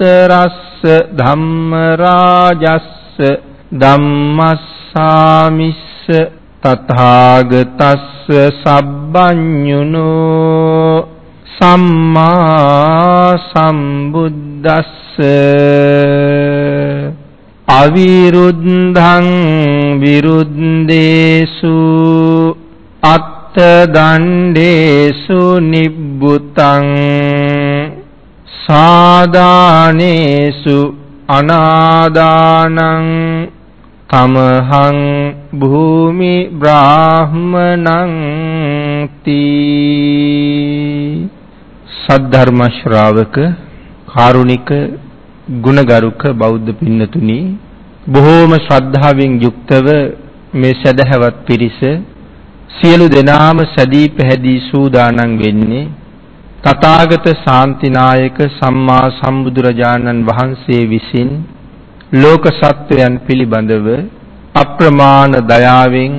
රස්ස ධම්ම රාජස්ස ධම්මස්සාමිස්ස තථාගතස්ස සබ්බඤුනෝ සම්මා සම්බුද්දස්ස අවිරුද්ධං විරුද්ධේසු අත්ත දණ්ඩේසු නිබ්බුතං සාදානේසු අනාදානං තමහං භූමි බ්‍රාහ්මණං තී සද්ධර්ම ශ්‍රාවක කාරුණික ගුණගරුක බෞද්ධ පින්නතුනි බොහෝම ශ්‍රද්ධාවෙන් යුක්තව මේ සදහවත් පිරිස සියලු දෙනාම සදී පැහැදී සූදානම් වෙන්නේ තථාගත ශාන්තිනායක සම්මා සම්බුදුරජාණන් වහන්සේ විසින් ලෝක සත්වයන් පිළිබඳව අප්‍රමාණ දයාවෙන්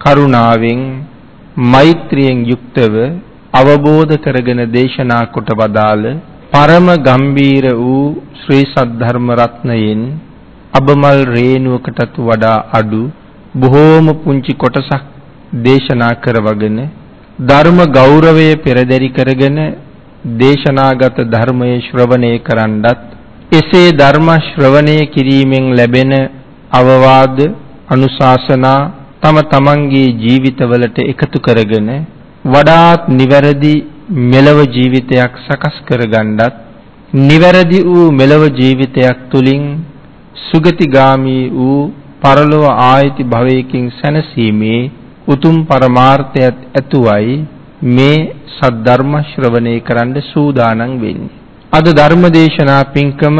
කරුණාවෙන් මෛත්‍රියෙන් යුක්තව අවබෝධ කරගෙන දේශනා කොට වදාළ පරම ගම්බීර වූ ශ්‍රී සද්ධර්ම රත්නයෙන් අබමල් රේණුවකටත් වඩා අඩු බොහෝම පුංචි කොටසක් දේශනා කරවගෙන ධර්ම ගෞරවය පෙරදරි කරගෙන දේශනාගත ධර්මයේ ශ්‍රවණය කරන්නත් එසේ ධර්ම ශ්‍රවණය කිරීමෙන් ලැබෙන අවවාද අනුශාසනා තම තමන්ගේ ජීවිතවලට එකතු කරගෙන වඩාත් නිවැරදි මෙලව ජීවිතයක් සකස් කරගන්නත් නිවැරදි වූ මෙලව ජීවිතයක් තුලින් සුගතිගාමි වූ පරලොව ආයති භවයකින් සැනසීමේ උතුම් පරමාර්ථයත් ඇතුවයි මේ සද්ධර්ම ශ්‍රවණය කරන්න සූදානම් වෙන්නේ. අද ධර්මදේශනා පින්කම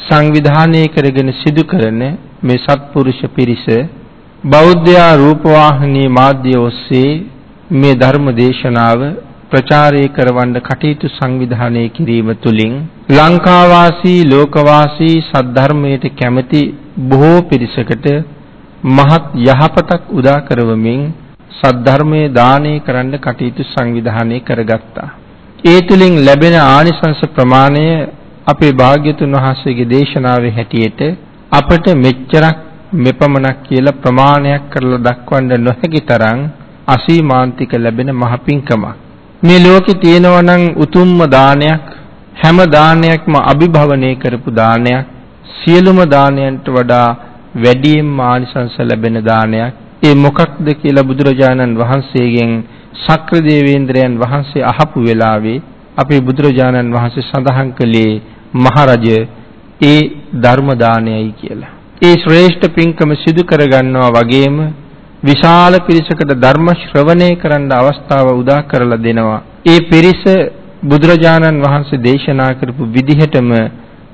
සංවිධානය කරගෙන සිදු කරන මේ සත්පුරුෂ පිරිස බෞද්ධයා රූපවාහිනී මාධ්‍ය ඔස්සේ මේ ධර්ම දේශනාව ප්‍රචාරය කරවන්න කටයුතු සංවිධානය කිරීම තුළින් ලංකාවාසී ලෝකවාසී සද්ධර්මයට කැමති බොහෝ පිරිසකට මහත් යහපතක් උදා කරවමින් සද්ධර්මයේ දානය කරන්න කටයුතු සංවිධානය කරගත්තා. ඒ තුලින් ලැබෙන ආනිසංස ප්‍රමාණය අපේ භාග්‍යතුන් වහන්සේගේ දේශනාවේ හැටියට අපට මෙච්චරක් මෙපමණක් කියලා ප්‍රමාණයක් කරලා දක්වන්න නොහැකි තරම් අසීමාන්තික ලැබෙන මහ පිංකමක්. මේ ලෝකේ තියෙනවා නම් උතුම්ම දානයක් හැම දානයක්ම අභිභවනය කරපු දානයක් සියලුම දානයන්ට වඩා වැඩියෙන් ආනිසංස ලැබෙන දානයක් ඒ මොකක්ද කියලා බුදුරජාණන් වහන්සේගෙන් ශක්‍ර දේවේන්ද්‍රයන් වහන්සේ අහපු වෙලාවේ අපේ බුදුරජාණන් වහන්සේ සඳහන් කළේ මහරජ ඒ ධර්ම දානයයි කියලා. ඒ ශ්‍රේෂ්ඨ පින්කම සිදු කරගන්නවා වගේම විශාල පිරිසකට ධර්ම ශ්‍රවණය කරන්න අවස්ථාව උදා කරලා දෙනවා. ඒ පිරිස බුදුරජාණන් වහන්සේ දේශනා කරපු විදිහටම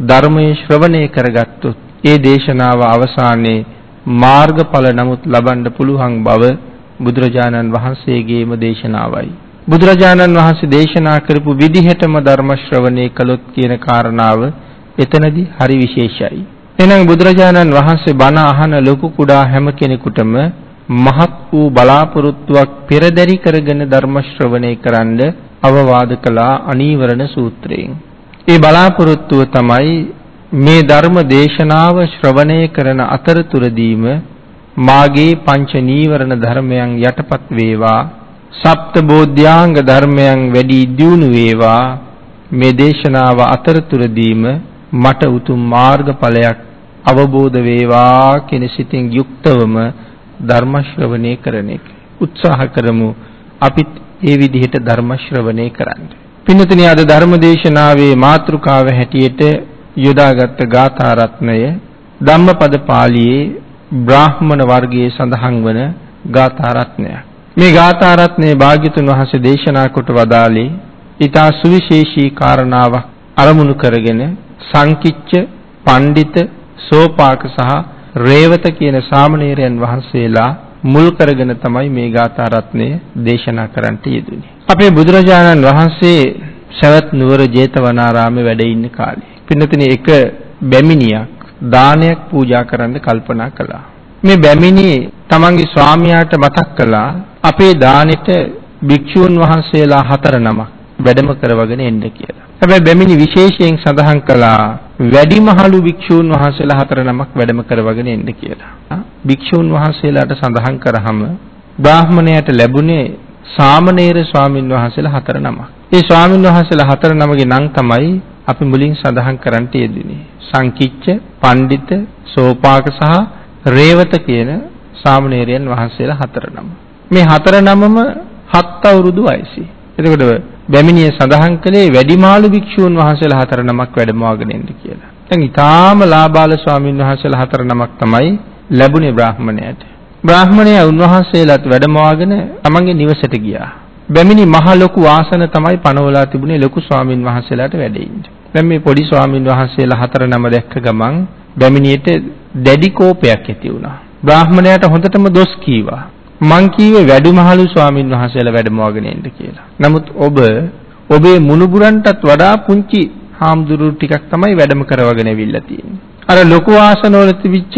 ධර්මයේ ශ්‍රවණය කරගත්තොත් ඒ දේශනාව අවසානයේ මාර්ගඵල නමුත් ලබන්න පුළුවන් බව බුදුරජාණන් වහන්සේගේම දේශනාවයි. බුදුරජාණන් වහන්සේ දේශනා කරපු විදිහටම ධර්ම ශ්‍රවණය කළොත් කියන කාරණාව එතනදී හරි විශේෂයි. එහෙනම් බුදුරජාණන් වහන්සේ බණ අහන ලොකු කුඩා හැම කෙනෙකුටම මහත් වූ බලාපොරොත්තුවක් පෙරදරි කරගෙන ධර්ම ශ්‍රවණය කරන්න අවවාද කළා අනීවරණ සූත්‍රයෙන්. ඒ බලාපොරොත්තුව තමයි මේ ධර්ම දේශනාව ශ්‍රවණය කරන අතරතුරදීම මාගේ පංච නීවරණ ධර්මයන් යටපත් වේවා. සප්ත බෝධ්‍යාංග ධර්මයන් වැඩි දියුණු වේවා. මේ දේශනාව අතරතුරදීම මට උතුම් මාර්ගඵලයක් අවබෝධ වේවා කියන සිතින් යුක්තවම ධර්ම ශ්‍රවණය කරන එක. උත්සාහ කරමු අපිත් ඒ විදිහට ධර්ම ශ්‍රවණය කරන්න. පින්නතනි අද ධර්ම දේශනාවේ මාතෘකාව හැටියට යොදාගත් ගාථා රත්නය ධම්මපද පාළියේ බ්‍රාහ්මණ වර්ගයේ සඳහන් වන ගාථා රත්නයක්. මේ ගාථා රත්නයේ භාග්‍යතුන් වහන්සේ දේශනා කොට වදාළේ ඊටා සුවිශේෂී කාරණාවක් අරමුණු කරගෙන සංකිච්ච, පණ්ඩිත, සෝපාක සහ රේවත කියන සාමණේරයන් වහන්සේලා මුල් කරගෙන තමයි මේ ගාථා රත්නය දේශනා කරන්නට යෙදුනේ. අපේ බුදුරජාණන් වහන්සේ සවැත් නුවර ජේතවනාරාමේ වැඩ ඉන්න කාලේ. පින්නතිනේ එක බැමිණියක් දානයක් පූජා කරන්න කල්පනා කළා. මේ බැමිණිය තමන්ගේ ස්වාමියාට මතක් කළා අපේ දානෙට භික්ෂූන් වහන්සේලා හතර නමක් වැඩම කරවගෙන එන්න කියලා. හැබැයි බැමිණි විශේෂයෙන් සඳහන් කළා වැඩිමහලු භික්ෂූන් වහන්සේලා හතර නමක් වැඩම කරවගෙන එන්න කියලා. භික්ෂූන් වහන්සේලාට සඳහන් කරාම බ්‍රාහ්මණයට ලැබුණේ සාමණේර ස්වාමින් වහන්සේලා හතර නමක්. ඒ ස්වාමින් වහන්සේලා හතර නමගේ නම් තමයි අපි මුලින් සඳහන් කරන්නට යෙදුනේ. සංකිච්ච, පණ්ඩිත, සෝපාක සහ රේවත කියන සාමණේරයන් වහන්සේලා හතර නම. මේ හතර නමම හත් අවුරුදු වයසේ. එතකොට බැමිණිය සඳහන් කළේ වැඩිමාළු භික්ෂූන් වහන්සේලා හතර නමක් වැඩමවාගෙන ඉන්න කියලා. දැන් ඊටාම ලාබාල ස්වාමීන් වහන්සේලා හතර නමක් තමයි ලැබුණේ බ්‍රාහ්මණයට. බ්‍රාහ්මණයා උන්වහන්සේලාත් වැඩමවාගෙන තමන්ගේ නිවසට ගියා. බැමිණි මහ ලොකු ආසන තමයි පනවලා තිබුණේ ලොකු ස්වාමින් වහන්සේලාට වැඩ ඉන්න. දැන් මේ පොඩි ස්වාමින් වහන්සේලා හතර නම දැක්ක ගමන් බැමිණියට දැඩි කෝපයක් ඇති වුණා. බ්‍රාහ්මණයාට හොඳටම දොස් කීවා. මං කීවේ වැඩිමහලු ස්වාමින් වහන්සේලා වැඩමවගෙන එන්න කියලා. නමුත් ඔබ ඔබේ මුණුබුරන්ටත් වඩා පුංචි හාමුදුරු ටිකක් තමයි වැඩම කරවගෙන ඇවිල්ලා තියෙන්නේ. අර ලොකු ආසනවල තිබිච්ච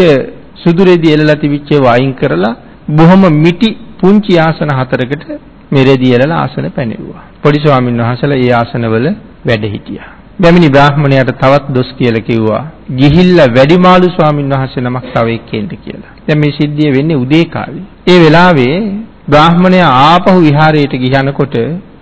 සුදුරෙදි එලලා තිබිච්ච වයින් කරලා බොහොම මිටි පුංචි ආසන හතරකට මෙරෙදි එලලා ආසන පැනෙවුවා. පොඩි ස්වාමින් වහන්සේලා ඒ ආසනවල වැඩ හිටියා. බැමිණි බ්‍රාහ්මණයාට තවත් දොස් කියලා කිව්වා. ගිහිල්ලා වැඩිමාළු ස්වාමින් වහන්සේ නමක් තව එක්කෙන්ද කියලා. දැන් මේ සිද්ධිය වෙන්නේ උදේ කාලේ. ඒ වෙලාවේ බ්‍රාහ්මණයා ආපහු විහාරයට ගියනකොට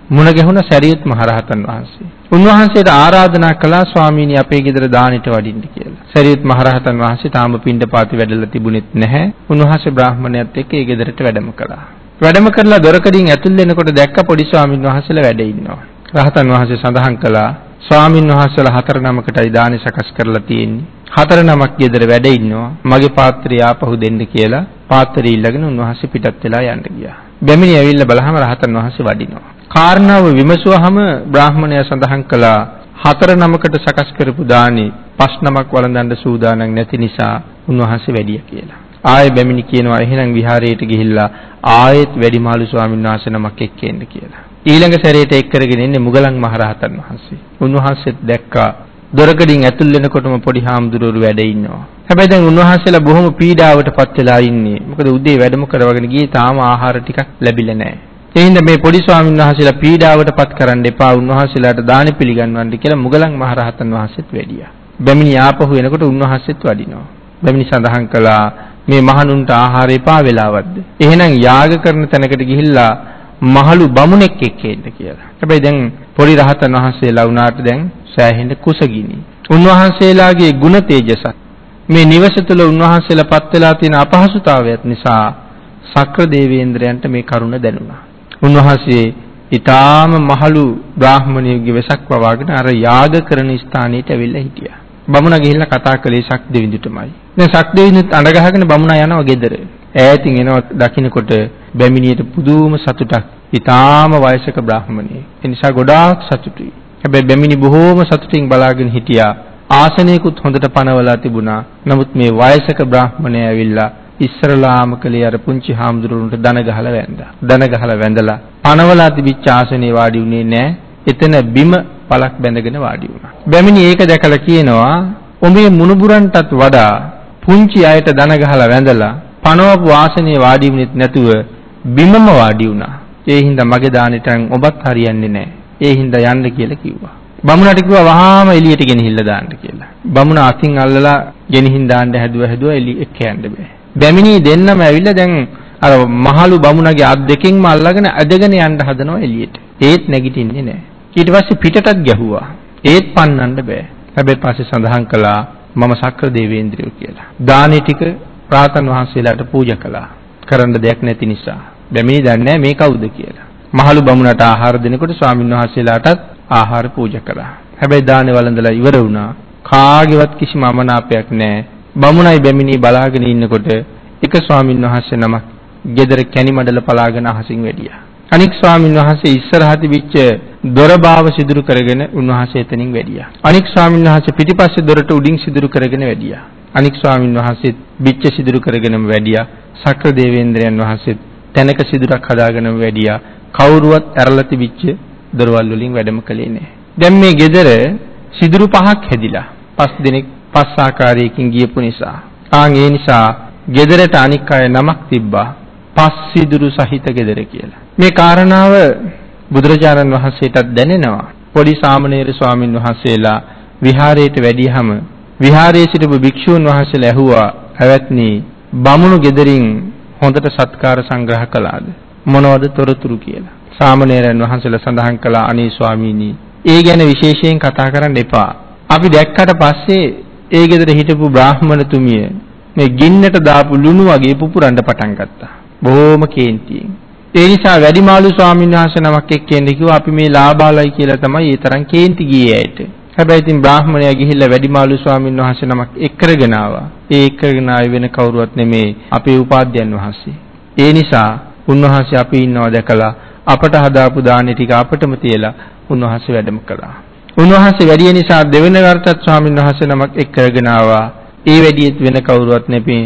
මුණ ගැහුණ සරියුත් මහරහතන් වහන්සේ. උන්වහන්සේට ආරාධනා කළා ස්වාමීනි අපේ ගෙදර දානෙට වඩින්න කියලා. සරියුත් මහරහතන් වහන්සේ තාම පින්ඩපාති වැඩලා තිබුණෙත් නැහැ. උන්වහන්සේ බ්‍රාහ්මණයත් එක්ක ඒ ගෙදරට වැඩම කළා. වැඩම කරලා දොරකඩින් ඇතුල් වෙනකොට දැක්ක පොඩි ස්වාමීන් වහන්සේලා වැඩ ඉන්නවා. රහතන් වහන්සේ සඳහන් කළා ස්වාමින් වහන්සේලා හතර නමකටයි දානි සකස් කරලා තියෙන්නේ. හතර නමක් ගෙදර වැඩ ඉන්නවා. මගේ පාත්‍රය ආපහු දෙන්න කියලා පාත්‍රය ඉල්ලගෙන උන්වහන්සේ පිටත් වෙලා යන්න ගියා. බැමිණි ඇවිල්ලා බලහම රහතන් වහන්සේ වඩිනවා. කාරණාව විමසුවාම බ්‍රාහ්මණයා සඳහන් කළා හතර නමකට සකස් කරපු දානි පස් නමක් වළඳන්න සූදානම් නැති නිසා උන්වහන්සේ වැඩිය කියලා. ආයෙ බැමිණි කියනවා එහෙනම් විහාරයට ගිහිල්ලා ආයෙත් වැඩිමාළු ස්වාමීන් වහන්සේ නමක් එක්ක එන්න කියලා. ඊළඟ සැරේට එක් කරගෙන ඉන්නේ මුගලන් මහරහතන් වහන්සේ. උන්වහන්සේත් දැක්කා දොරකඩින් ඇතුල් වෙනකොටම පොඩි හාමුදුරුවෝ වැඩ ඉන්නවා. හැබැයි දැන් උන්වහන්සේලා බොහොම පීඩාවටපත් වෙලා ඉන්නේ. මොකද උදේ වැඩම කරවගෙන ගියේ තාම ආහාර ටිකක් ලැබිලා නැහැ. ඒ හින්දා මේ පොඩි ස්වාමීන් වහන්සේලා පීඩාවටපත් කරන්න එපා උන්වහන්සේලාට දාන පිළිගන්වන්න කියලා මුගලන් මහරහතන් වහන්සේත් වැඩියා. බැමිණි ආපහු එනකොට උන්වහන්සේත් වඩිනවා. බැමිණි සඳහන් කළා මේ මහණුන්ට ආහාර එපා වෙලාවක්ද? එහෙනම් යාග කරන තැනකට ගිහිල්ලා මහලු බමුණෙක් එක්ක එන්න කියලා. හැබැයි දැන් පොඩි රහතන් වහන්සේලා වුණාට දැන් සෑහෙන කුසගිනි. උන්වහන්සේලාගේ ගුණ තේජසත් මේ නිවස තුළ උන්වහන්සේලා පත් වෙලා තියෙන අපහසුතාවයත් නිසා සක්‍ර දේවේන්ද්‍රයන්ට මේ කරුණ දැනුණා. උන්වහන්සේ ඊටාම මහලු බ්‍රාහ්මණයෙකුගේ වෙසක් වවාගෙන අර යාග කරන ස්ථානෙට ඇවිල්ලා හිටියා. බමුණා ගිහිල්ලා කතා කළේ ශක්දෙවිඳුටමයි. දැන් ශක්දෙවිඳුත් අඬ ගහගෙන බමුණා යනවා ගෙදර. ඈතින් එනවා දකින්නකොට බැමිණියට පුදුම සතුටක්. ඊටාම වයසක බ්‍රාහ්මණයෙක්. ඒ නිසා ගොඩාක් සතුටුයි. හැබැයි බැමිණි බොහෝම සතුටින් බලාගෙන හිටියා. ආසනයකුත් හොඳට පනවලා තිබුණා. නමුත් මේ වයසක බ්‍රාහ්මණයා ඇවිල්ලා ඉස්සරලාම කලේ අර පුංචි හාමුදුරුවන්ට දන ගහලා වැන්දා. දන ගහලා වැඳලා පනවලා තිබිච්ච ආසනේ වාඩි වුණේ නැහැ. එතන බිම පලක් බැඳගෙන වාඩි වුණා. බැමිණි ඒක දැකලා කියනවා "ඔබේ මුණුබුරන්ටත් වඩා පුංචි අයට දන ගහලා වැඳලා පනවපු ආසනේ වාඩි වුණෙත් නැතුව බිමම වාඩි වුණා. ඒ හින්දා මගේ දානෙටන් ඔබත් හරියන්නේ නැහැ. ඒ හින්දා යන්න කියලා කිව්වා. බමුණට කිව්වා වහාම එළියට ගෙනහිල්ලා දාන්න කියලා. බමුණ අතින් අල්ලලා ගෙනහින් දාන්න හැදුවා හැදුවා එළිය එක්ක යන්න බෑ. බැමිණි දෙන්නම ඇවිල්ලා දැන් අර මහලු බමුණගේ අත් දෙකෙන්ම අල්ලගෙන ඇදගෙන යන්න හදනවා එළියට. ඒත් නැගිටින්නේ නැහැ. ඊට පස්සේ පිටටත් ගැහුවා. ඒත් පන්නන්න බෑ. හැබැයි පස්සේ සඳහන් කළා මම සක්‍ර දේවේන්ද්‍රයෝ කියලා. දානි ටික රාතන් වහන්සේලාට පූජා කළා. කරන්න දෙයක් නැති නිසා. බැමිණි දන්නේ මේ කවුද කියලා. මහලු බමුණට ආහාර දෙනකොට ස්වාමින් වහන්සේලාටත් ආහාර පූජා කළා. හැබැයි දානේ වළඳලා ඉවර වුණා. කාගේවත් කිසිම අමනාපයක් නැහැ. බමුණයි බැමිණි බලාගෙන ඉන්නකොට එක ස්වාමින් වහන්සේ නමක් ගෙදර කැණි මඩල පලාගෙන අහසින් වැඩියා. අනික් ස්වාමින් වහන්සේ ඉස්සරහා තිබිච්ච දොර බාව සිදුරු කරගෙන උන්වහන්සේ එතනින් වැඩියා. අනික් ස්වාමින් වහන්සේ පිටිපස්සේ දොරට උඩින් සිදුරු කරගෙන වැඩියා. අනික් ස්වාමින් වහන්සේ බිච්ච සිදුරු කරගෙනම වැඩියා. සක්‍ර දේවේන්ද්‍රයන් වහන්සේ තැනක සිදුරක් හදාගෙනම වැඩියා. කවුරුවත් ඇරලා තිබිච්ච දොරවල් වලින් වැඩම කළේ නැහැ. දැන් මේ ගෙදර සිදුරු පහක් හැදිලා. පස් දිනක් පස් ආකාරයකින් ගියපු නිසා. ආන් ඒ නිසා ගෙදරට අනික් අය නමක් තිබ්බා. පස් සිදුරු සහිත ගෙදර කියලා. මේ කාරණාව බුදුරජාණන් වහන්සේටත් දැනෙනවා. පොඩි සාමණේර ස්වාමින් වහන්සේලා විහාරයට වැඩියහම විහාරයේ සිටපු භික්ෂූන් වහන්සේලා ඇහුවා "ඇවැත්නි බමුණු ගෙදරින් හොඳට සත්කාර සංග්‍රහ කළාද?" මොනවද තොරතුරු කියලා. සාමණේරයන් වහන්සේලා සඳහන් කළා අනේ ස්වාමීනි ඒ ගැන විශේෂයෙන් කතා කරන්න එපා. අපි දැක්කට පස්සේ ඒ ගෙදර හිටපු බ්‍රාහ්මණතුමිය මේ ගින්නට දාපු ලුණු වගේ පුපුරන්න පටන් ගත්තා. බොහොම කේන්තියෙන්. ඒ නිසා වැඩිමාළු ස්වාමීන් වහන්සේ නමක් එක්ක එන්න කිව්වා අපි මේ ලාභාලයි කියලා තමයි ඒ තරම් කේන්ති ගියේ ඇයට. හැබැයි ඉතින් බ්‍රාහ්මණයා ගිහිල්ලා වැඩිමාළු ස්වාමීන් වහන්සේ නමක් එක්කරගෙන ආවා. ඒ එක්කරගෙන ආවේ වෙන කවුරුවත් නෙමේ අපේ උපාධ්‍යයන් වහන්සේ. ඒ නිසා උන්වහන්සේ අපි ඉන්නවා දැකලා අපට හදාපු දානි ටික අපටම තියලා උන්වහන්සේ වැඩම කළා. උන්වහන්සේ වැඩි නිසා දෙවෙනි වරටත් ස්වාමීන් වහන්සේ නමක් එක් කරගෙන ආවා. ඒ වැඩියෙත් වෙන කවුරුවත් නෙපේ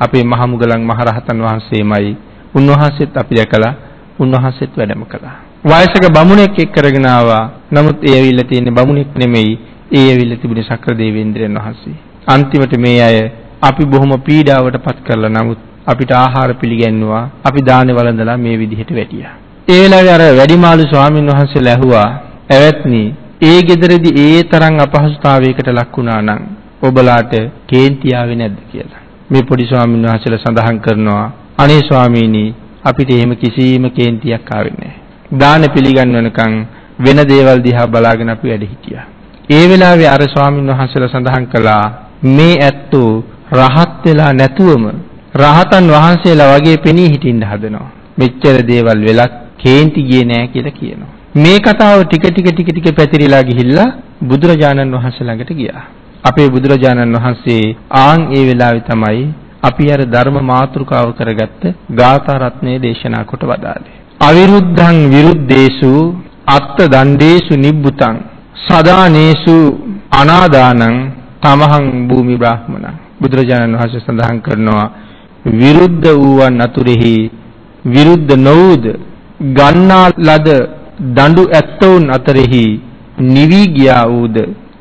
අපේ මහමුගලන් මහරහතන් වහන්සේමයි. උන්වහන්සේත් අපි දැකලා උන්වහන්සේත් වැඩම කළා. වයසක බමුණෙක් එක් කරගෙන ආවා. නමුත් ඒ ඇවිල්ලා තියෙන්නේ බමුණෙක් නෙමෙයි. ඒ ඇවිල්ලා තිබුණේ සක්‍ර දේවේන්ද්‍රයන් වහන්සේ. අන්තිමට මේ අය අපි බොහොම පීඩාවටපත් කරලා නමුත් අපිට ආහාර පිළිගැන්නුවා. අපි දානේ වළඳලා මේ විදිහට වැටියා. ඒ වෙලාවේ අර වැඩිමාළු ස්වාමින් වහන්සේලා ඇහුවා "ඇවැත්නි, ඒ ගෙදරදී ඒ තරම් අපහසුතාවයකට ලක් වුණා නම් ඔබලාට කේන්ති ආවේ නැද්ද කියලා?" මේ පොඩි ස්වාමින් වහන්සේලා සඳහන් කරනවා "අනේ ස්වාමීනි, අපිට එහෙම කිසිම කේන්තියක් ආවේ නැහැ. දාන පිළිගන්වනකම් වෙන දේවල් දිහා බලාගෙන අපි වැඩ හිටියා." ඒ වෙලාවේ අර ස්වාමින් වහන්සේලා සඳහන් කළා මේ ඇත්තෝ රහත් වෙලා නැතුවම රහතන් වහන්සේලා වගේ පෙනී හිටින්න හදනවා. මෙච්චර දේවල් වෙලත් කේන්ති ගියේ නෑ කියලා කියනවා. මේ කතාව ටික ටික ටික ටික පැතිරිලා ගිහිල්ලා බුදුරජාණන් වහන්සේ ළඟට ගියා. අපේ බුදුරජාණන් වහන්සේ ආන් ඒ වෙලාවේ තමයි අපි අර ධර්ම මාතෘකාව කරගත්ත ගාථා රත්නයේ දේශනා කොට වදාළේ. අවිරුද්ධං විරුද්ධේසු අත්ත දණ්ඩේසු නිබ්බුතං සදානේසු අනාදානං තමහං භූමි බ්‍රාහ්මණ බුදුරජාණන් වහන්සේ සඳහන් කරනවා විරුද්ධ වූවන් අතුරෙහි විරුද්ධ නොවුද ගන්නා ලද දඬු ඇත්තවුන් අතරෙහි නිවි ගියා වූද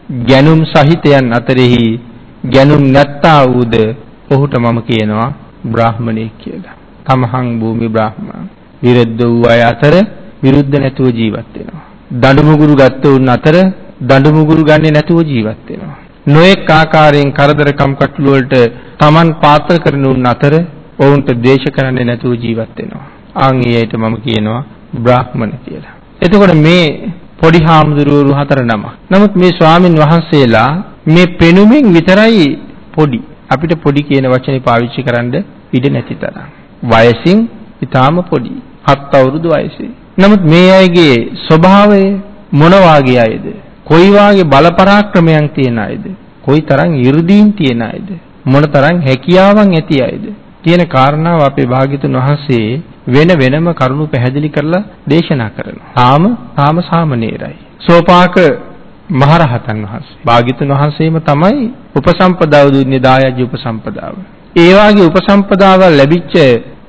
ගැනුම් සහිතයන් අතරෙහි ගැනුම් නැත්තා වූද ඔහුට මම කියනවා බ්‍රාහමණෙක් කියලා. තමහං භූමි බ්‍රාහ්මණ. විරුද්ධ වූ අය අතර විරුද්ධ නැතුව ජීවත් වෙනවා. දඬු මුගුරු ගත්ත උන් අතර දඬු මුගුරු ගන්නේ නැතුව ජීවත් වෙනවා. නොඑක් ආකාරයෙන් කරදරකම් කටළු වලට Taman පාත්‍ර කරන උන් අතර ඔවුන්ට ද්වේෂ කරන්නේ නැතුව ජීවත් වෙනවා. ආන් ඊයට මම කියනවා බ්‍රාහ්මණ කියලා. එතකොට මේ පොඩි හාමුදුරුවෝ හතර නම. නමුත් මේ ස්වාමින් වහන්සේලා මේ පෙනුමින් විතරයි පොඩි. අපිට පොඩි කියන වචනේ පාවිච්චි කරන්න ඉඩ නැති තරම්. වයසින් ඊටාම පොඩි. හත් අවුරුදු වයසේ. නමුත් මේ අයගේ ස්වභාවය මොන වාගේ අයද? කොයි වාගේ බල පරාක්‍රමයන් තියෙන අයද? කොයි තරම් 이르දීන් තියෙන අයද? මොන තරම් හැකියාවන් ඇති අයද? කියන කාරණාව අපේ භාග්‍යතුන් වහන්සේ වෙන වෙනම කරුණු පැහැදිලි කරලා දේශනා කරනවා. තාම තාම සාමනීරයි. සෝපාක මහරහතන් වහන්සේ. භාග්‍යතුන් වහන්සේම තමයි උපසම්පදාව දුන්නේ දායජ්‍ය උපසම්පදාව. ඒ වාගේ උපසම්පදාව ලැබිච්ච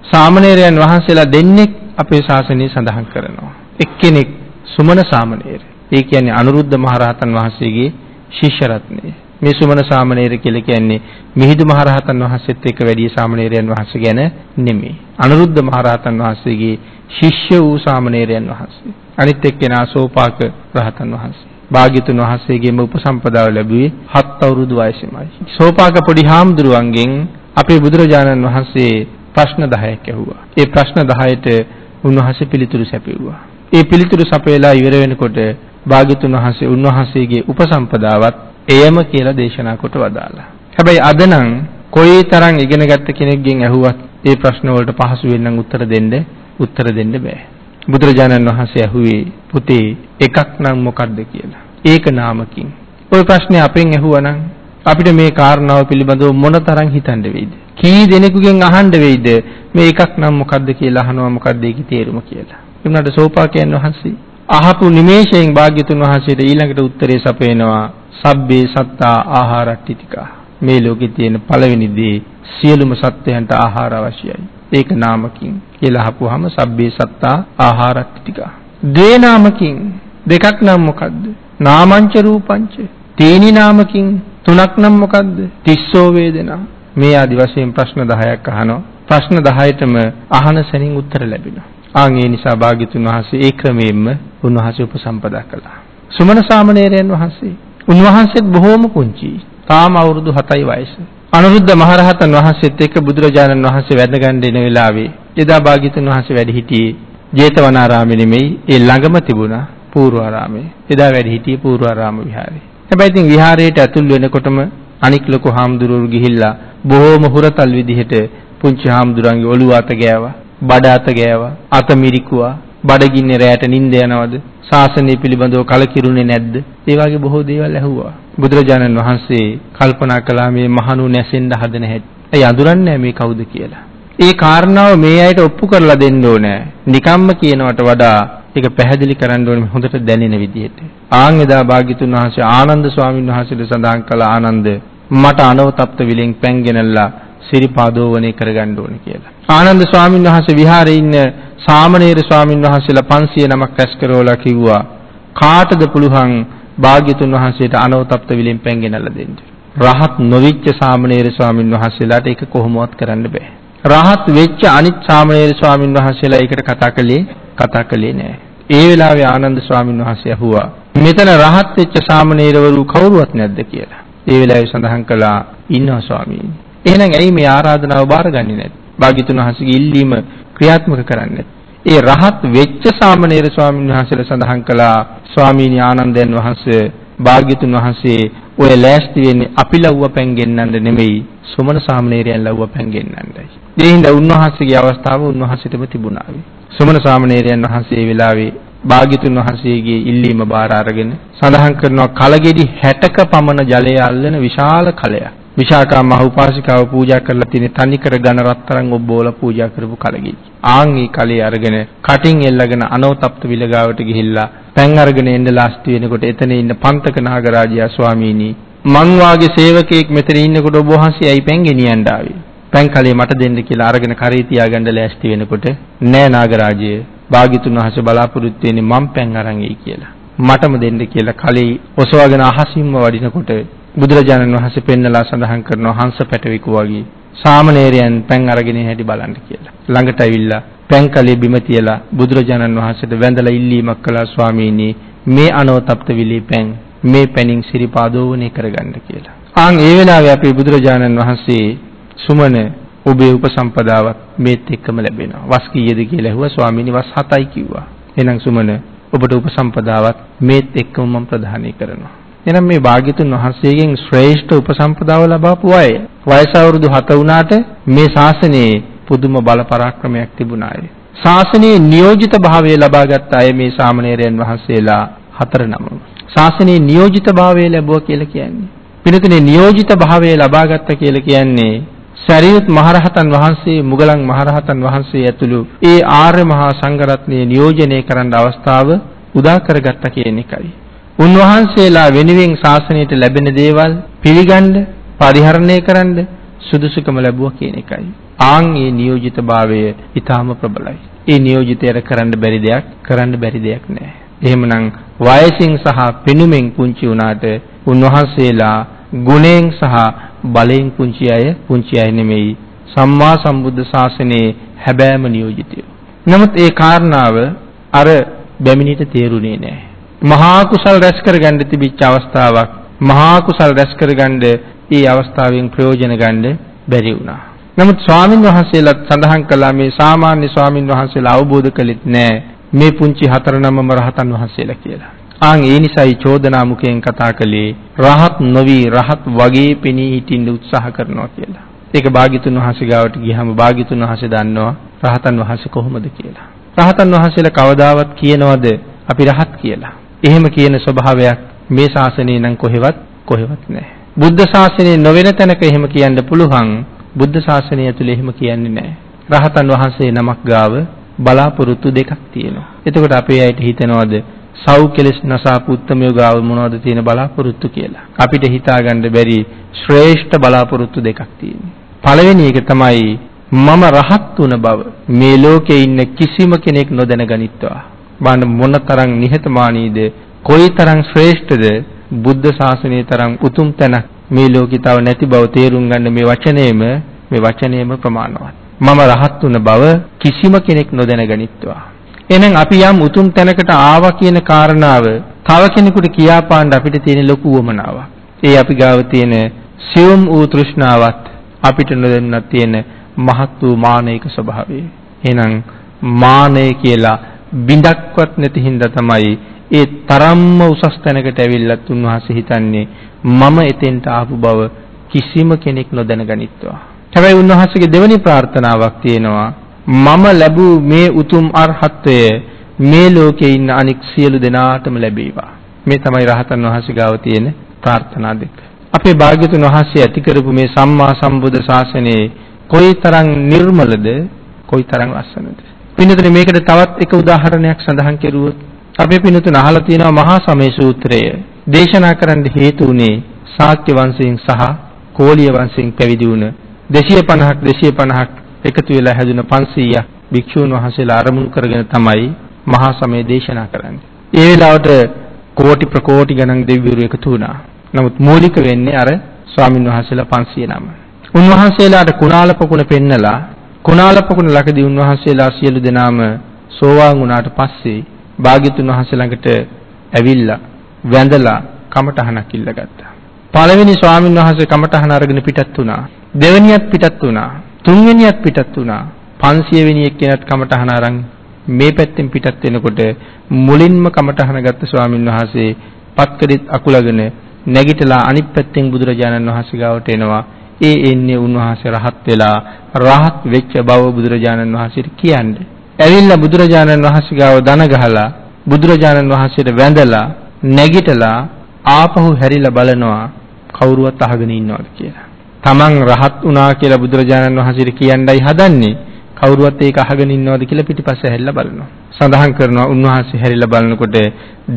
සාමණේරයන් වහන්සේලා දෙන්නෙක් අපේ ශාසනයේ සඳහන් කරනවා. එක්කෙනෙක් සුමන සාමණේර. ඒ කියන්නේ අනුරුද්ධ මහරහතන් වහන්සේගේ ශිෂ්‍ය රත්නය. මේ සුමන සාමණේර කියලා කියන්නේ මිහිඳු මහරහතන් වහන්සේත් එක්ක වැඩි සාමණේරයන් වහන්සේ ගැන නෙමෙයි. අනුරුද්ධ මහරහතන් වහන්සේගේ ශිෂ්‍ය වූ සාමණේරයන් වහන්සේ. අනිත් එක්කෙනා සෝපාක රහතන් වහන්සේ. භාග්‍යතුන් වහන්සේගේම උපසම්පදාව ලැබුවේ හත් අවුරුදු වයසේමයි. සෝපාක පොඩි හාමුදුරුවන්ගෙන් අපේ බුදුරජාණන් වහන්සේ ප්‍රශ්න 10ක් ඇහුවා. ඒ ප්‍රශ්න 10ට උන්වහන්සේ පිළිතුරු සැපෙව්වා. ඒ පිළිතුරු සපයලා ඉවර වෙනකොට භාග්‍යතුන් වහන්සේ උන්වහන්සේගේ උපසම්පදාවත් එයම කියලා දේශනා කොට වදාලා. හැබැයි අද නම් කොයිතරම් ඉගෙන ගත්ත කෙනෙක්ගෙන් ඇහුවත් ඒ ප්‍රශ්න වලට පහසු වෙන්නම් උත්තර දෙන්න උත්තර දෙන්න බෑ. බුදුරජාණන් වහන්සේ ඇහුවේ පුතේ එකක් නම් මොකක්ද කියලා. ඒක නාමකින්. ওই ප්‍රශ්නේ අපෙන් ඇහුවනම් අපිට මේ කාරණාව පිළිබඳව මොනතරම් හිතන්න වෙයිද? කී දෙනෙකුගෙන් අහන්න වෙයිද මේ එකක් නම් මොකද්ද කියලා අහනවා මොකද්ද ඒකේ තේරුම කියලා. එමුණට සෝපාකයන් වහන්සේ අහපු නිමේෂයෙන් භාග්‍යතුන් වහන්සේට ඊළඟට උත්තරේ සපයනවා සබ්බේ සත්තා ආහාරට්ටිතිකා. මේ ලෝකේ තියෙන පළවෙනි දේ සියලුම සත්වයන්ට ආහාර අවශ්‍යයි. ඒක නාමකින් කියලා අහපුවාම සබ්බේ සත්තා ආහාරට්ටිතිකා. දේ නාමකින් දෙකක් නම් මොකද්ද? නාමංච රූපංච. තේනි නාමකින් තුනක් නම් මොකද්ද? තිස්සෝ වේදනා. මේ ආදි වශයෙන් ප්‍රශ්න 10ක් අහනවා. ප්‍රශ්න 10ටම අහන සැනින් උත්තර ලැබෙනවා. ආන් ඒ නිසා භාග්‍යතුන් වහන්සේ ඒ ක්‍රමයෙන්ම උන්වහන්සේ උපසම්පදා කළා. සුමන සාමණේරයන් වහන්සේ උන්වහන්සේත් බොහෝම පුංචි. තාම අවුරුදු 7යි වයස. අනුරුද්ධ මහරහතන් වහන්සේත් එක්ක බුදුරජාණන් වහන්සේ වැඩ ගන්න එන වෙලාවේ එදා භාග්‍යතුන් වහන්සේ වැඩ සිටියේ ජේතවනාරාමෙ නෙමෙයි ඒ ළඟම තිබුණා පූර්වාරාමේ. එදා වැඩ සිටියේ පූර්වාරාම විහාරේ. හැබැයි ඉතින් විහාරයට ඇතුල් වෙනකොටම අනික් ලොකු හාමුදුරුවෝ ගිහිල්ලා බොහෝම හුරතල් විදිහට පුංචි හාමුදුරන්ගේ ඔළුව අත ගෑවා, බඩ අත ගෑවා, අත මිරිකුවා, බඩගින්නේ රැයට නිින්ද යනවද? ශාසනය පිළිබඳව කලකිරුණේ නැද්ද? ඒ වගේ බොහෝ දේවල් ඇහුවා. බුදුරජාණන් වහන්සේ කල්පනා කළා මේ මහණු නැසෙන්න හදන හැටි. ඇයි අඳුරන්නේ මේ කවුද කියලා. ඒ කාරණාව මේ අයට ඔප්පු කරලා දෙන්න ඕනේ. නිකම්ම කියනවට වඩා ඒක පැහැදිලි කරන්න ඕනේ හොඳට දැනෙන විදිහට. ආන් එදා භාග්‍යතුන් වහන්සේ ආනන්ද ස්වාමීන් වහන්සේට සඳහන් කළ ආනන්ද මට අනවතප්ත විලෙන් පැන්ගෙනලා සිරිපාදෝවණේ කරගන්න ඕනේ කියලා. ආනන්ද ස්වාමීන් වහන්සේ විහාරේ ඉන්න සාමණේර ස්වාමීන් වහන්සේලා 500 නමක් රැස් කරවලා කිව්වා කාටද පුළුවන් භාග්‍යතුන් වහන්සේට අනවතප්ත විලෙන් පැන්ගෙනලා දෙන්න. රහත් නොවිච්ච සාමණේර ස්වාමීන් වහන්සේලාට ඒක කොහොමවත් කරන්න බෑ. රහත් වෙච්ච අනිත් සාමණේර ස්වාමීන් වහන්සේලා ඒකට කතා කළේ කතා කළේ නෑ. ඒ වෙලාවේ ආනන්ද ස්වාමීන් වහන්සේ අහුවා මෙතන රහත් වෙච්ච සාමණේරවරු කවුරුවත් නැද්ද කියලා. ඒ වෙලාවේ සඳහන් කළා ඉන්නවා ස්වාමීනි. එහෙනම් ඇයි මේ ආරාධනාව බාරගන්නේ නැත්තේ? භාග්‍යතුන් වහන්සේගේ ඉල්ලීම ක්‍රියාත්මක කරන්නේ ඒ රහත් වෙච්ච සාමණේර ස්වාමීන් වහන්සේලා සඳහන් කළා ස්වාමීනි ආනන්දයන් වහන්සේ භාග්‍යතුන් වහන්සේ ඔය ලෑස්ති වෙන්නේ අපි ලව්ව පැන් ගෙන්නන්න නෙමෙයි සුමන සාමණේරයන් ලව්ව පැන් ගෙන්නන්නයි. ඒ හින්දා උන්වහන්සේගේ අවස්ථාව උන්වහන්සේටම තිබුණා. සුමන සාමණේරයන් වහන්සේ ඒ වෙලාවේ භාග්‍යතුන් වහන්සේගේ ඉල්ලීම බාර අරගෙන සඳහන් කරනවා කලගෙඩි 60ක පමණ ජලය අල්ලන විශාල කලයක්. විශාකා මහ උපාසිකාව පූජා කරලා තියෙන තනිකර ඝන රත්තරන් ඔබ්බෝල පූජා කරපු කලගෙඩි. ආන් මේ කලේ අරගෙන කටින් එල්ලගෙන අනවතප්ත විලගාවට ගිහිල්ලා පැන් අරගෙන එන්න ලාස්ති වෙනකොට එතන ඉන්න පන්තක නාගරාජයා ස්වාමීනි මං වාගේ සේවකයෙක් මෙතන ඉන්නකොට ඔබ වහන්සේ ඇයි පැන් ගෙනියන්න ආවේ? පෑන් කලේ මට දෙන්න කියලා අරගෙන කරේ තියාගන්න ලෑස්ති වෙනකොට නෑ නාගරාජය භාග්‍යතුන් වහන්සේ බලාපොරොත්තු වෙන්නේ මම් පෑන් අරන් එයි කියලා. මටම දෙන්න කියලා කලේ ඔසවගෙන අහසින්ම වඩිනකොට බුදුරජාණන් වහන්සේ පෙන්නලා සඳහන් කරනවා හංස පැටවෙකු වගේ සාමණේරයන් පෑන් අරගෙන හැටි බලන්න කියලා. ළඟට ඇවිල්ලා පෑන් කලේ බිම තියලා බුදුරජාණන් වහන්සේට වැඳලා ඉල්ලීමක් කළා ස්වාමීනි මේ අනවතප්ත විලි පෑන් මේ පැනින් සිරිපාදෝවණේ කරගන්න කියලා. ආන් ඒ වෙලාවේ අපේ බුදුරජාණන් වහන්සේ සුමන ඔබේ උපසම්පදාවත් මේත් එක්කම ලැබෙනවා. වස් කීයද කියලා ඇහුවා ස්වාමීනි වස් 7යි කිව්වා. එහෙනම් සුමන ඔබට උපසම්පදාවත් මේත් එක්කම මම ප්‍රදානය කරනවා. එහෙනම් මේ භාග්‍යතුන් වහන්සේගෙන් ශ්‍රේෂ්ඨ උපසම්පදාව ලබාපු අය වයස අවුරුදු 7 වුණාට මේ ශාසනයේ පුදුම බල පරාක්‍රමයක් තිබුණා අය. ශාසනයේ නියෝජිත භාවය ලබාගත් අය මේ සාමණේරයන් වහන්සේලා හතර නමම. ශාසනයේ නියෝජිත භාවය ලැබුවා කියලා කියන්නේ. පිළිතුරේ නියෝජිත භාවය ලබාගත්ත කියලා කියන්නේ සරියුත් මහරහතන් වහන්සේ මුගලන් මහරහතන් වහන්සේ ඇතුළු ඒ ආර්ය මහා සංඝරත්නය නියෝජනය කරන්න අවස්ථාව උදා කරගත්ත කියන එකයි. උන්වහන්සේලා වෙනුවෙන් ශාසනයට ලැබෙන දේවල් පිළිගන්න පරිහරණය කරන්න සුදුසුකම ලැබුවා කියන එකයි. ආන් ඒ නියෝජිතභාවය ඊටාම ප්‍රබලයි. ඒ නියෝජිතයට කරන්න බැරි දෙයක් කරන්න බැරි දෙයක් නෑ. එහෙමනම් වයසින් සහ පෙනුමෙන් පුංචි වුණාට උන්වහන්සේලා ගුණයෙන් සහ බලයෙන් පුංචි අය පුංචි අය නෙමෙයි. සම්මා සම්බුද්ධ ශාසනයේ හැබෑම නියෝජිතයෝ. නමුත් ඒ කාරණාව අර බැමිණිට තේරුනේ නෑ. මහා කුසල් රැස් කරගන්න තිබිච්ච අවස්ථාවක් මහා කුසල් රැස් කරගන්න ඒ අවස්ථාවෙන් ප්‍රයෝජන ගන්න බැරි වුණා. නමුත් ස්වාමින් වහන්සේලාත් සඳහන් කළා මේ සාමාන්‍ය ස්වාමින් වහන්සේලා අවබෝධ කළෙත් නෑ මේ පුංචි හතර නමම රහතන් වහන්සේලා කියලා. ආන් ඒ නිසායි චෝදනා මුඛයෙන් කතා කළේ රහත් නොවි රහත් වගේ පෙනී හිටින්න උත්සාහ කරනවා කියලා. ඒක භාග්‍යතුන් වහන්සේ ගාවට ගියහම භාග්‍යතුන් වහන්සේ දන්නවා රහතන් වහන්සේ කොහොමද කියලා. රහතන් වහන්සේලා කවදාවත් කියනවද අපි රහත් කියලා? එහෙම කියන ස්වභාවයක් මේ ශාසනයේ නම් කොහෙවත් කොහෙවත් නැහැ. බුද්ධ ශාසනයේ නොවන තැනක එහෙම කියන්න පුළුවන්. බුද්ධ ශාසනය ඇතුලේ එහෙම කියන්නේ නැහැ. රහතන් වහන්සේ නමක් ගාව බලාපොරොත්තු දෙකක් තියෙනවා. එතකොට අපේ අයට හිතනවාද සව් කෙලස් නසාපු උත්තමයෝ ගාව මොනවද තියෙන බලාපොරොත්තු කියලා. අපිට හිතාගන්න බැරි ශ්‍රේෂ්ඨ බලාපොරොත්තු දෙකක් තියෙනවා. පළවෙනි එක තමයි මම රහත් වුණ බව මේ ලෝකේ ඉන්න කිසිම කෙනෙක් නොදැන ගනිත්වා. බලන්න මොනතරම් නිහතමානීද කොයිතරම් ශ්‍රේෂ්ඨද බුද්ධ ශාසනයේ තරම් උතුම් තැනක් මේ ලෝකේ තව නැති බව තේරුම් ගන්න මේ වචනේම මේ වචනේම ප්‍රමාණවත්. මම රහත් වුණ බව කිසිම කෙනෙක් නොදැනගනිත්වා. එහෙනම් අපි යම් උතුම් තැනකට ආවා කියන කාරණාව තව කෙනෙකුට කියාපාන්න අපිට තියෙන ලොකු උවමනාවක්. ඒ අපි ගාව තියෙන සියුම් වූ තෘෂ්ණාවත් අපිට නොදැන්නක් තියෙන මහත් වූ මානයික ස්වභාවය. එහෙනම් මානය කියලා බිඳක්වත් නැති හින්දා තමයි ඒ තරම්ම උසස් තැනකට ඇවිල්ලත් උන්වහන්සේ හිතන්නේ මම එතෙන්ට ආපු බව කිසිම කෙනෙක් නොදැනගනිත්වා. හැබැයි උන්වහන්සේගේ දෙවැනි ප්‍රාර්ථනාවක් තියෙනවා මම ලැබූ මේ උතුම් අරහත්ත්වය මේ ලෝකේ ඉන්න අනික් සියලු දෙනාටම ලැබේවා. මේ තමයි රහතන් වහන්සේ ගාව තියෙන ප්‍රාර්ථනා දෙක. අපේ භාග්‍යතුන් වහන්සේ ඇති කරපු මේ සම්මා සම්බුද්ධ ශාසනයේ කොයිතරම් නිර්මලද කොයිතරම් ලස්සනද පින්නතුනේ මේකට තවත් එක උදාහරණයක් සඳහන් කෙරුවොත් අපේ පින්නතුන අහලා තියෙනවා මහා සමය සූත්‍රය දේශනා කරන්න හේතු වුණේ ශාක්‍ය වංශයෙන් සහ කෝලිය වංශයෙන් පැවිදි වුණ 250ක් 250ක් එකතු වෙලා හැදුන 500ක් භික්ෂූන් වහන්සේලා අරමුණු කරගෙන තමයි මහා සමය දේශනා කරන්නේ. ඒ වෙලාවට කෝටි ප්‍රකෝටි ගණන් දෙවිවරු එකතු වුණා. නමුත් මූලික වෙන්නේ අර ස්වාමින් වහන්සේලා 500 නම. උන්වහන්සේලාට කුණාල පොකුණ පෙන්නලා කුණාලපකුණ ලකදී උන්වහන්සේලා සියලු දෙනාම සෝවාන් වුණාට පස්සේ භාග්‍යතුන් වහන්සේ ළඟට ඇවිල්ලා වැඳලා කමටහනක් ඉල්ලගත්තා. පළවෙනි ස්වාමීන් වහන්සේ කමටහන අරගෙන පිටත් වුණා. දෙවෙනියත් පිටත් වුණා. තුන්වෙනියත් පිටත් වුණා. 500 වෙනි එක්කෙනත් කමටහන අරන් මේ පැත්තෙන් පිටත් වෙනකොට මුලින්ම කමටහන ගත්ත ස්වාමීන් වහන්සේ පත්කඩෙත් අකුලගෙන නැගිටලා අනිත් පැත්තෙන් බුදුරජාණන් වහන්සේ ගාවට එනවා. ඒ එන්නේ උන්වහන්සේ රහත් වෙලා රහත් වෙච්ච බව බුදුරජාණන් වහන්සේට කියන්නේ. ඇවිල්ලා බුදුරජාණන් වහන්සේ ගාව දන ගහලා බුදුරජාණන් වහන්සේට වැඳලා නැගිටලා ආපහු හැරිලා බලනවා කවුරුවත් අහගෙන ඉන්නවද කියලා. Taman රහත් වුණා කියලා බුදුරජාණන් වහන්සේට කියන්නයි හදන්නේ. කවුරුවත් ඒක අහගෙන ඉන්නවද කියලා පිටිපස්සේ හැරිලා බලනවා. සඳහන් කරනවා උන්වහන්සේ හැරිලා බලනකොට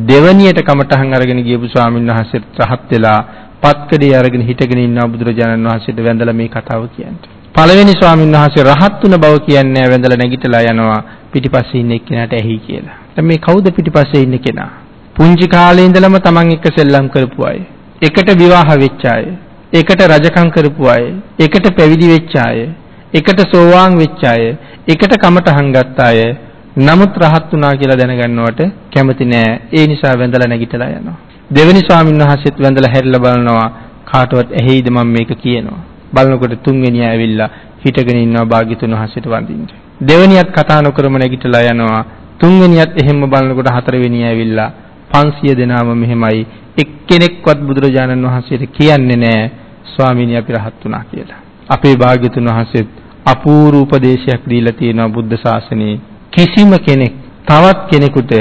දෙවණියට කමටහන් අරගෙන ගියපු ස්වාමීන් වහන්සේට රහත් වෙලා පත්කඩේ අරගෙන හිටගෙන ඉන්නා බුදුරජාණන් වහන්සේට වැඳලා මේ කතාව කියන්නේ. පළවෙනි ස්වාමීන් වහන්සේ රහත් වුණ බව කියන්නේ වැඳලා නැගිටලා යනවා පිටිපස්සේ ඉන්න එක්කෙනාට ඇහි කියලා. දැන් මේ කවුද පිටිපස්සේ ඉන්න කෙනා? පුංචි කාලේ ඉඳලම Taman එක්ක සෙල්ලම් කරපු අය. එකට විවාහ වෙච්ච අය. එකට රජකම් කරපු අය. එකට පැවිදි වෙච්ච අය. එකට සෝවාන් වෙච්ච අය. එකට කමටහන් ගත්ත අය. නමුත් රහත් වුණා කියලා දැනගන්නවට කැමති නෑ. ඒ නිසා වැඳලා නැගිටලා යනවා. දෙවෙනි ස්වාමීන් වහන්සේත් වැඳලා හැරිලා බලනවා කාටවත් ඇහෙයිද මම මේක කියනවා. බලනකොට තුන්වෙනියා ඇවිල්ලා හිටගෙන ඉන්නවා භාග්‍යතුන් වහන්සේට වඳින්න. දෙවෙනියත් කතා නොකරම නැගිටලා යනවා. තුන්වෙනියත් එහෙම බලනකොට හතරවෙනියා ඇවිල්ලා 500 දෙනාම මෙහෙමයි එක්කෙනෙක්වත් බුදුරජාණන් වහන්සේට කියන්නේ නැහැ ස්වාමීනි අපි රහත් වුණා කියලා. අපේ භාග්‍යතුන් වහන්සේත් අපූර්ව උපදේශයක් දීලා තියෙනවා බුද්ධ ශාසනයේ කිසිම කෙනෙක් තවත් කෙනෙකුට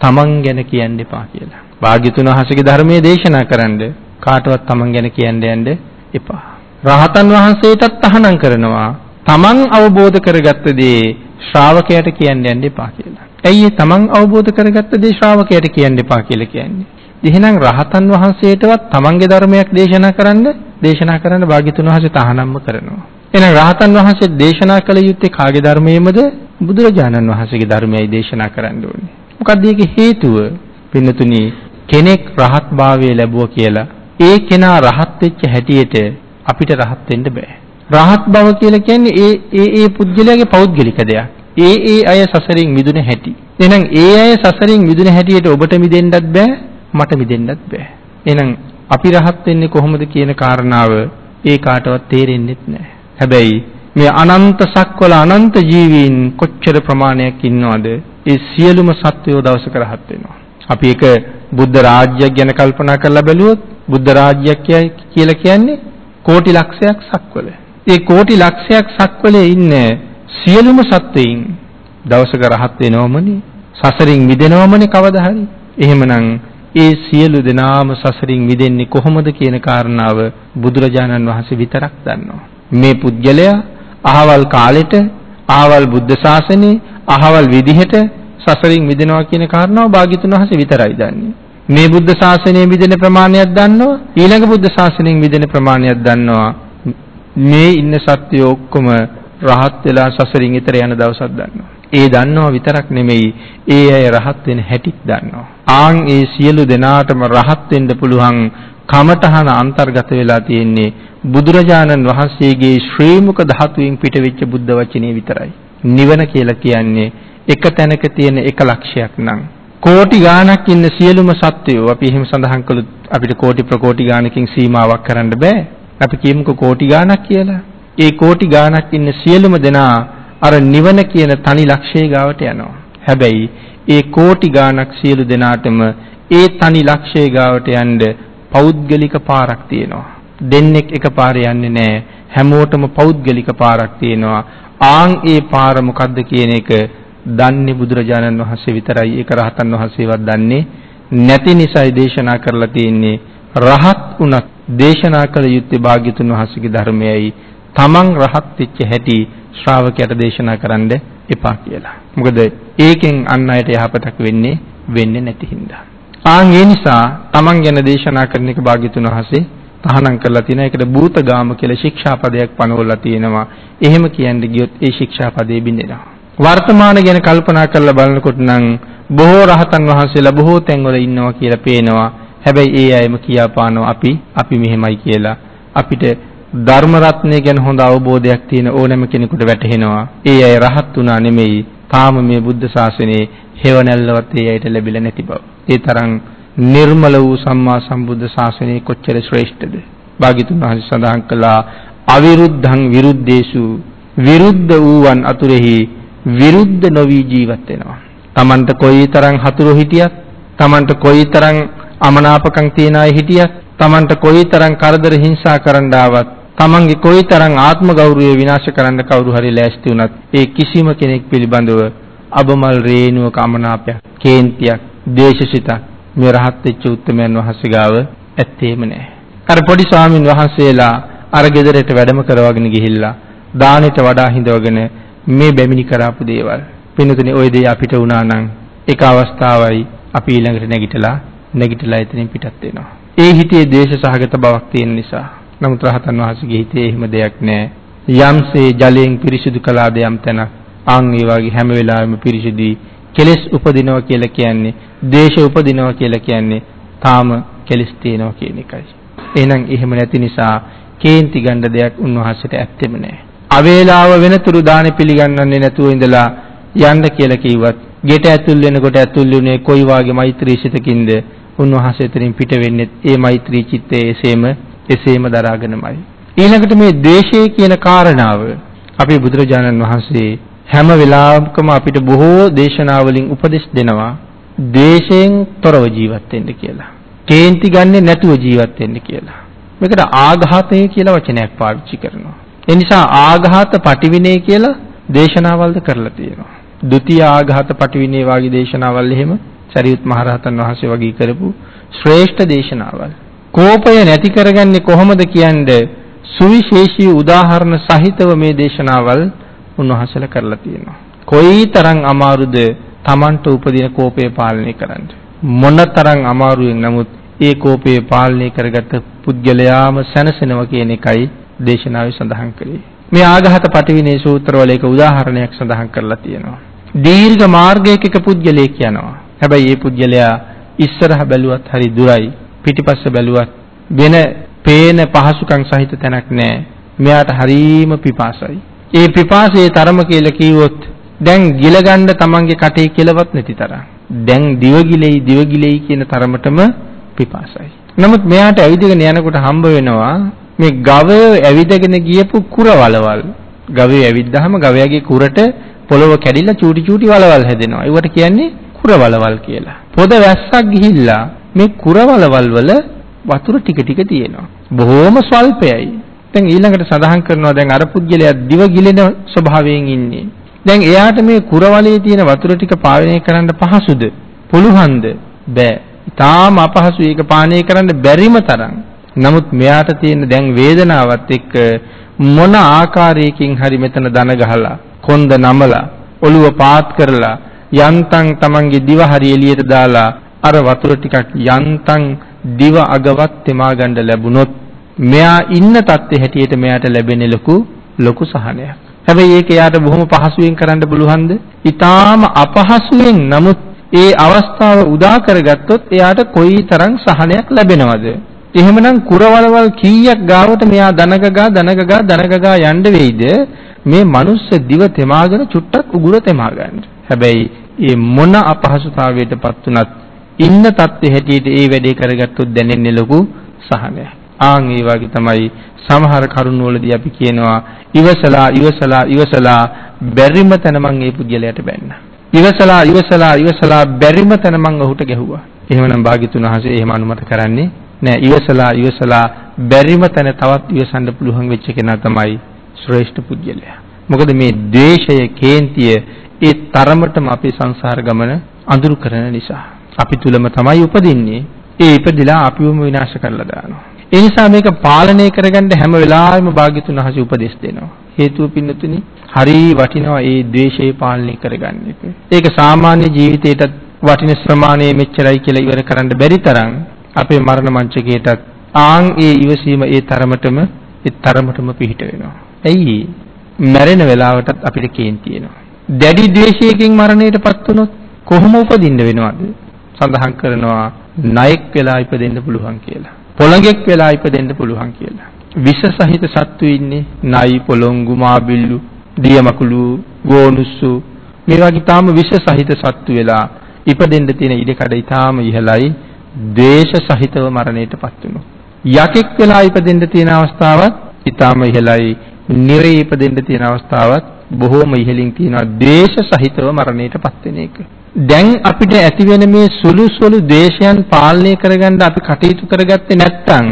තමන් ගැන කියන්න එපා කියලා. භාග්‍යතුන් වහන්සේගේ ධර්මයේ දේශනා කරන්න කාටවත් තමන් ගැන කියන්න යන්න එපා. රහතන් වහන්සේටත් තහනම් කරනවා තමන් අවබෝධ කරගත්ත දේ ශ්‍රාවකයට කියන්න යන්න එපා කියලා. ඇයි ඒ තමන් අවබෝධ කරගත්ත දේ ශ්‍රාවකයට කියන්න එපා කියලා කියන්නේ? එහෙනම් රහතන් වහන්සේටවත් තමන්ගේ ධර්මයක් දේශනා කරන්න දේශනා කරන්න භාග්‍යතුන් වහන්සේ තහනම්ම කරනවා. එහෙනම් රහතන් වහන්සේ දේශනා කළ යුත්තේ කාගේ ධර්මයේමද? බුදුරජාණන් වහන්සේගේ ධර්මයයි දේශනා කරන්න ඕනේ. මොකක්ද ඒකේ හේතුව? පින්නතුනි කෙනෙක් රහත් භාවය ලැබුවා කියලා ඒ කෙනා රහත් වෙච්ච හැටියට අපිට රහත් වෙන්න බෑ. රහත් බව කියලා කියන්නේ ඒ ඒ ඒ පුද්ගලයාගේ පෞද්ගලික දෙයක්. ඒ ඒ අය සසරින් මිදුන හැටි. එහෙනම් ඒ අය සසරින් මිදුන හැටියට ඔබට මිදෙන්නත් බෑ මට මිදෙන්නත් බෑ. එහෙනම් අපි රහත් වෙන්නේ කොහොමද කියන කාරණාව ඒ කාටවත් තේරෙන්නේ නැහැ. හැබැයි මේ අනන්ත සක්වල අනන්ත ජීවීන් කොච්චර ප්‍රමාණයක් ඉන්නවද? ඒ සියලුම සත්වයෝ දවසක රහත් වෙනවා. අපි එක බුද්ධ රාජ්‍යයක් ගැන කල්පනා කරලා බැලුවොත් බුද්ධ රාජ්‍යයක් කියලා කියන්නේ කෝටි ලක්ෂයක් සක්වල. ඒ කෝටි ලක්ෂයක් සක්වලේ ඉන්න සියලුම සත්වයින් දවසක රහත් වෙනවමනේ. සසරින් මිදෙනවමනේ කවදා හරි. එහෙමනම් ඒ සියලු දෙනාම සසරින් මිදෙන්නේ කොහොමද කියන කාරණාව බුදුරජාණන් වහන්සේ විතරක් දන්නවා. මේ පුජ්‍යලයා අහවල් කාලෙට අහවල් බුද්ධ ශාසනේ අහවල් විදිහට සසරින් මිදෙනවා කියන කාරණාව භාග්‍යතුන් වහන්සේ විතරයි දන්නේ. මේ බුද්ධ ශාසනයේ මිදෙන ප්‍රමාණයක් දන්නවා ඊළඟ බුද්ධ ශාසනයෙන් මිදෙන ප්‍රමාණයක් දන්නවා මේ ඉන්න සත්‍ය ඔක්කොම රහත් වෙලා සසරින් ඈතර යන දවසක් දන්නවා ඒ දන්නවා විතරක් නෙමෙයි ඒ අය රහත් වෙන හැටිත් දන්නවා ආන් ඒ සියලු දෙනාටම රහත් වෙන්න පුළුවන් කමඨහන අන්තර්ගත වෙලා තියෙන්නේ බුදුරජාණන් වහන්සේගේ ශ්‍රී මුක ධාතුවෙන් පිටවෙච්ච බුද්ධ වචනේ විතරයි නිවන කියලා කියන්නේ එක තැනක තියෙන එක ලක්ෂයක් නම් කෝටි ගාණක් ඉන්න සියලුම සත්වයෝ අපි එහෙම සඳහන් කළොත් අපිට කෝටි ප්‍රකෝටි ගාණකින් සීමාවක් කරන්න බෑ. අපි කියමුකෝ කෝටි ගාණක් කියලා. ඒ කෝටි ගාණක් ඉන්න සියලුම දෙනා අර නිවන කියන තනි ලක්ෂයේ ගාවට යනවා. හැබැයි ඒ කෝටි ගාණක් සියලු දෙනාටම ඒ තනි ලක්ෂයේ ගාවට යන්න පෞද්ගලික පාරක් තියෙනවා. දෙන්නෙක් එකපාරේ යන්නේ නැහැ. හැමෝටම පෞද්ගලික පාරක් තියෙනවා. ආන් ඒ පාර මොකද්ද කියන එක දන්නේ බුදුරජාණන් වහන්සේ විතරයි ඒක රහතන් වහන්සේවත් දන්නේ නැති නිසායි දේශනා කරලා තියෙන්නේ රහත් උනත් දේශනා කළ යුත්තේ භාග්‍යතුන් වහන්සේගේ ධර්මයයි තමන් රහත් වෙච්ච හැටි ශ්‍රාවකයට දේශනා කරන්න එපා කියලා. මොකද ඒකෙන් අන් අයට යහපතක් වෙන්නේ වෙන්නේ නැති හින්දා. ආන් ඒ නිසා තමන් ගැන දේශනා කරන එක භාග්‍යතුන් වහන්සේ තහනම් කරලා තියෙනවා. ඒකට භූතගාම කියලා ශික්ෂාපදයක් පනවලා තියෙනවා. එහෙම කියන්න ගියොත් ඒ ශික්ෂාපදේ බිඳෙනවා. වර්තමාන ගැන කල්පනා කරලා බලනකොට නම් බොහෝ රහතන් වහන්සේලා බොහෝ තැන්වල ඉන්නවා කියලා පේනවා. හැබැයි ඒ අයම කියාපානවා අපි අපි මෙහෙමයි කියලා. අපිට ධර්ම රත්නය ගැන හොඳ අවබෝධයක් තියෙන ඕනෑම කෙනෙකුට වැටහෙනවා. ඒ අය රහත් වුණා නෙමෙයි. තාම මේ බුද්ධ ශාසනයේ හේවණල්ලවත් ඒ අයට ලැබිලා නැති බව. ඒ තරම් නිර්මල වූ සම්මා සම්බුද්ධ ශාසනය කොච්චර ශ්‍රේෂ්ඨද? භාග්‍යතුන් වහන්සේ සඳහන් කළා අවිරුද්ධං විරුද්ධේසු විරුද්ධ වූවන් අතුරෙහි විරුද්ධ නොවි ජීවත් වෙනවා. Tamanට කොයිතරම් හතුරු හිටියත්, Tamanට කොයිතරම් අමනාපකම් තියන අය හිටියත්, Tamanට කොයිතරම් කරදර හිංසා කරන්න ආවත්, Tamanගේ කොයිතරම් ආත්ම ගෞරවය විනාශ කරන්න කවුරු හරි ලෑස්ති වුණත්, ඒ කිසිම කෙනෙක් පිළිබඳව අබමල් රේණුවක අමනාපයක්, කේන්තියක්, දේශසිතක් මේ රහත් වෙච්ච උත්තමයන් වහන්සේ ගාව ඇත්තේම නැහැ. අර පොඩි ස්වාමින් වහන්සේලා අර ගෙදරට වැඩම කරවගෙන ගිහිල්ලා දානෙට වඩා හිඳවගෙන මේ බැමිණි කරාපු දේවල්. පින්නතුනේ ওই දේ අපිට වුණා නම් එක අවස්ථාවයි අපි ඊළඟට නැගිටලා නැගිටලා එතනින් පිටත් වෙනවා. ඒ හිතේ දේශ සහගත බවක් තියෙන නිසා. නමුත් රහතන් වහන්සේගේ හිතේ එහෙම දෙයක් නැහැ. යම්සේ ජලයෙන් පිරිසිදු කළාද යම් තැනක් අන් ඒ වගේ හැම වෙලාවෙම පිරිසිදුයි කෙලෙස් උපදිනවා කියලා කියන්නේ දේශ උපදිනවා කියලා කියන්නේ තාම කෙලෙස් තියෙනවා කියන එකයි. එහෙනම් එහෙම නැති නිසා කේන්ති ගන්න දෙයක් උන්වහන්සේට ඇත්තෙම නැහැ. අවේලාව වෙනතුරු දානෙ පිළිගන්නන්නේ නැතුව ඉඳලා යන්න කියලා කිව්වත් ගෙට ඇතුල් වෙනකොට ඇතුල් වුණේ කොයි වාගේ මෛත්‍රී සිතකින්ද උන්වහන්සේ එතනින් පිට වෙන්නේ ඒ මෛත්‍රී චිත්තයේ එසේම එසේම දරාගෙනමයි ඊළඟට මේ ද්වේෂය කියන කාරණාව අපේ බුදුරජාණන් වහන්සේ හැම වෙලාවකම අපිට බොහෝ දේශනාවලින් උපදෙස් දෙනවා ද්වේෂයෙන් තොරව ජීවත් වෙන්න කියලා. කේන්ති ගන්නෙ නැතුව ජීවත් වෙන්න කියලා. මේකට ආඝාතය කියලා වචනයක් පාවිච්චි කරනවා. ඒ නිසා ආඝාත පටිවිනේ කියලා දේශනාවල්ද කරලා තියෙනවා. ဒုတိ ය ආඝාත පටිවිනේ වාගේ දේශනාවල් එහෙම සරියුත් මහරහතන් වහන්සේ වගේ කරපු ශ්‍රේෂ්ඨ දේශනාවල්. කෝපය නැති කරගන්නේ කොහොමද කියන්නේ සුවිශේෂී උදාහරණ සහිතව මේ දේශනාවල් උන්වහන්සේලා කරලා තියෙනවා. කොයිතරම් අමාරුද Tamanට උපදින කෝපය පාලනය කරන්න. මොනතරම් අමාරුවෙන් නමුත් ඒ කෝපය පාලනය කරගත්ත පුද්ගලයාම සැනසෙනවා කියන එකයි දේශනාවේ සඳහන් කළේ. මේ ආඝාත පටිවිනේ සූත්‍රවල එක උදාහරණයක් සඳහන් කරලා තියෙනවා. දීර්ඝ මාර්ගයක එක පුද්ගලයෙක් යනවා. හැබැයි මේ පුද්ගලයා ඉස්සරහ බැලුවත් හරි දුරයි පිටිපස්ස බැලුවත් වෙන පේන පහසුකම් සහිත තැනක් නැහැ. මෙයාට හරීම පිපාසයි. ඒ පිපාසයේ තරම කියලා කිව්වොත් දැන් ගිල ගන්න තමන්ගේ කටේ කෙලවත් නැති තරම්. දැන් දිවගිලෙයි දිවගිලෙයි කියන තරමටම පිපාසයි. නමුත් මෙයාට ඇවිදගෙන යනකොට හම්බ වෙනවා මේ ගවය ඇවිදගෙන ගියපු කුරවලවල්. ගවය ඇවිද්දාම ගවයාගේ කුරට පොළව කැඩිලා චූටි චූටි වලවල් හැදෙනවා. ඒවට කියන්නේ කුරවලවල් කියලා. පොද වැස්සක් ගිහිල්ලා මේ කුරවලවල් වල වතුර ටික ටික තියෙනවා. බොහොම ස්වල්පයයි. දැන් ඊළඟට සඳහන් කරනවා දැන් අර පුද්ගලයා දිව ගිලෙන ස්වභාවයෙන් ඉන්නේ. දැන් එයාට මේ කුරවලේ තියෙන වතුර ටික පානය කරන්න පහසුද? පුළුවන්ද? බෑ. තාම අපහසු ඒක පානය කරන්න බැරිම තරම්. නමුත් මෙයාට තියෙන දැන් වේදනාවත් එක්ක මොන ආකාරයකින් හරි මෙතන දන ගහලා කොන්ද නමලා ඔළුව පාත් කරලා යන්තම් Tamange දිව හරි එළියට දාලා අර වතුර ටිකක් යන්තම් දිව අගවත් තෙමා ගන්න ලැබුණොත් මෙයා ඉන්න තත්ත්වයේ හැටියට මෙයාට ලැබෙන ලොකු ලොකු සහනයක්. හැබැයි ඒක එයාට බොහොම පහසුවෙන් කරන්න පුළුවන්ද? ඊටාම අපහසුවෙන් නමුත් ඒ අවස්ථාව උදා කරගත්තොත් එයාට කොයිතරම් සහනයක් ලැබෙනවද? එහෙමනම් කුරවලවල් කීයක් ගාවට මෙයා දනගගා දනගගා දනගගා යන්න වෙයිද? මේ මනුස්ස දිව තෙමාගෙන චුට්ටක් උගුර තෙමා ගන්න. හැබැයි මේ මොන අපහසුතාවයකටපත් උනත් ඉන්න තත්ත්වෙ හැටියට ඒ වැඩේ කරගත්තොත් දැනෙන්නේ ලොකු සහනයක්. ආන් ඒ වගේ තමයි සමහර කරුණ වලදී අපි කියනවා ඉවසලා ඉවසලා ඉවසලා බැරිම තැන මං ඒ පුද්ගලයාට බැන්නා. ඉවසලා ඉවසලා ඉවසලා බැරිම තැන මං ඔහුට ගැහුවා. එහෙමනම් භාග්‍යතුන් වහන්සේ එහෙම අනුමත කරන්නේ නෑ. ඉවසලා ඉවසලා බැරිම තැන තවත් ඉවසන්න පුළුවන් වෙච්ච කෙනා තමයි ශ්‍රේෂ්ඨ පුද්ගලයා. මොකද මේ ද්වේෂය, කේන්තිය ඒ තරමටම අපේ සංසාර ගමන අඳුරු කරන නිසා. අපි තුලම තමයි උපදින්නේ. ඒ ඉපදිලා අපිවම විනාශ කරලා දානවා. ඒ නිසා මේක පාලනය කරගන්න හැම වෙලාවෙම භාග්‍යතුන් වහන්සේ උපදෙස් දෙනවා. හේතුව පින්නතුනි හරි වටිනවා ඒ ද්වේෂය පාලනය කරගන්න එක. ඒක සාමාන්‍ය ජීවිතේටත් වටින ප්‍රමාණය මෙච්චරයි කියලා ඉවර කරන්න බැරි තරම් අපේ මරණ මංචකයටත් ආන් ඒ ඉවසීම ඒ තරමටම ඒ තරමටම පිහිට වෙනවා. ඇයි? මැරෙන වෙලාවටත් අපිට කේන්ති එනවා. දැඩි ද්වේෂයකින් මරණයටපත් වුණොත් කොහොම උපදින්න වෙනවද? සඳහන් කරනවා ණයෙක් වෙලා ඉපදෙන්න පුළුවන් කියලා. පොළඟෙක් වෙලා ඉපදෙන්න පුළුවන් කියලා. විෂ සහිත සත්තු ඉන්නේ නයි පොළොංගු මාබිල්ලු දියමකුළු ගෝනුස්සු මේ වගේ තාම විෂ සහිත සත්තු වෙලා ඉපදෙන්න තියෙන ඉඩකඩ ඊටාම ඉහළයි ද්වේෂ සහිතව මරණයටපත් වෙනවා. යකෙක් වෙලා ඉපදෙන්න තියෙන අවස්ථාවත් ඊටාම ඉහළයි නිරේ ඉපදෙන්න තියෙන අවස්ථාවත් බොහෝම ඉහළින් තියෙනවා ද්වේෂ සහිතව මරණයටපත් වෙන එක. දැන් අපිට ඇති වෙන මේ සුළු සුළු දේශයන් පාලනය කරගන්න අපි කටයුතු කරගත්තේ නැත්නම්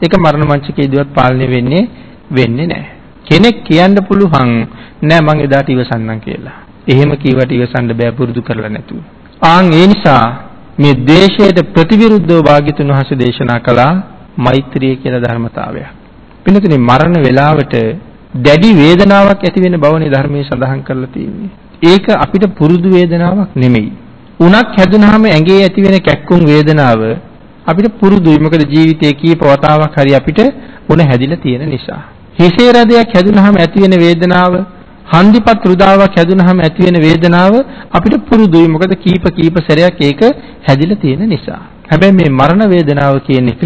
ඒක මරණ මංචකයේදීවත් පාලනය වෙන්නේ වෙන්නේ නැහැ. කෙනෙක් කියන්න පුළුවන් නෑ මං එදාට ඉවසන්නම් කියලා. එහෙම කීවට ඉවසන්න බෑ පුරුදු කරලා නැතුව. ආන් ඒ නිසා මේ දේශයට ප්‍රතිවිරුද්ධව භාග්‍යතුන් වහන්සේ දේශනා කළා මෛත්‍රිය කියලා ධර්මතාවයක්. පින්නතුනේ මරණ වේලාවට දැඩි වේදනාවක් ඇති වෙන බවනේ ධර්මයේ සඳහන් කරලා තියෙන්නේ. ඒක අපිට පුරුදු වේදනාවක් නෙමෙයි. උණක් හැදුනහම ඇඟේ ඇති වෙන කැක්කුම් වේදනාව අපිට පුරුදුයි. මොකද ජීවිතයේ කීප වතාවක් හරි අපිට උණ හැදිලා තියෙන නිසා. හිසේ රදයක් හැදුනහම ඇති වෙන වේදනාව හන්දිපත් රුදාවක් හැදුනහම ඇති වෙන වේදනාව අපිට පුරුදුයි. මොකද කීප කීප සැරයක් ඒක හැදිලා තියෙන නිසා. හැබැයි මේ මරණ වේදනාව කියන එක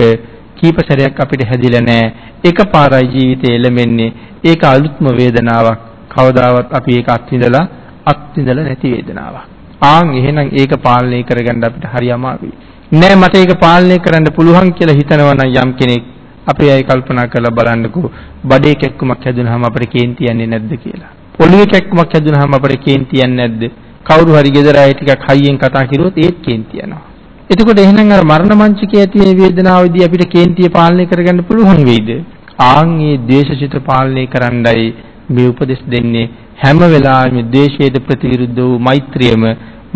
කීප සැරයක් අපිට හැදිලා නැහැ. එකපාරයි ජීවිතේ එළමෙන්නේ. ඒක අලුත්ම වේදනාවක්. කවදාවත් අපි ඒක අත්විඳලා අත්විඳලා නැති වේදනාවක්. ආන් එහෙනම් ඒක පාලනය කරගන්න අපිට හරි අමාරුයි. නෑ මට ඒක පාලනය කරන්න පුළුවන් කියලා හිතනවා නම් යම් කෙනෙක් අපි අය කල්පනා කරලා බලන්නකෝ බඩේ කැක්කුමක් හැදුනහම අපිට කේන්ති යන්නේ නැද්ද කියලා. ඔළුවේ කැක්කුමක් හැදුනහම අපිට කේන්ති යන්නේ නැද්ද? කවුරු හරි ගෙදර අය ටිකක් හයියෙන් කතා කරුවොත් ඒත් කේන්ති යනවා. එතකොට එහෙනම් අර මරණ මංචකයේ තියෙන වේදනාවදී අපිට කේන්තිය පාලනය කරගන්න පුළුවන් වෙයිද? ආන් මේ ද්වේෂසිත පාලනය කරන්නයි මේ උපදෙස් දෙන්නේ හැම වෙලාවෙම ද්වේෂයට ප්‍රතිවිරුද්ධ වූ මෛත්‍රියම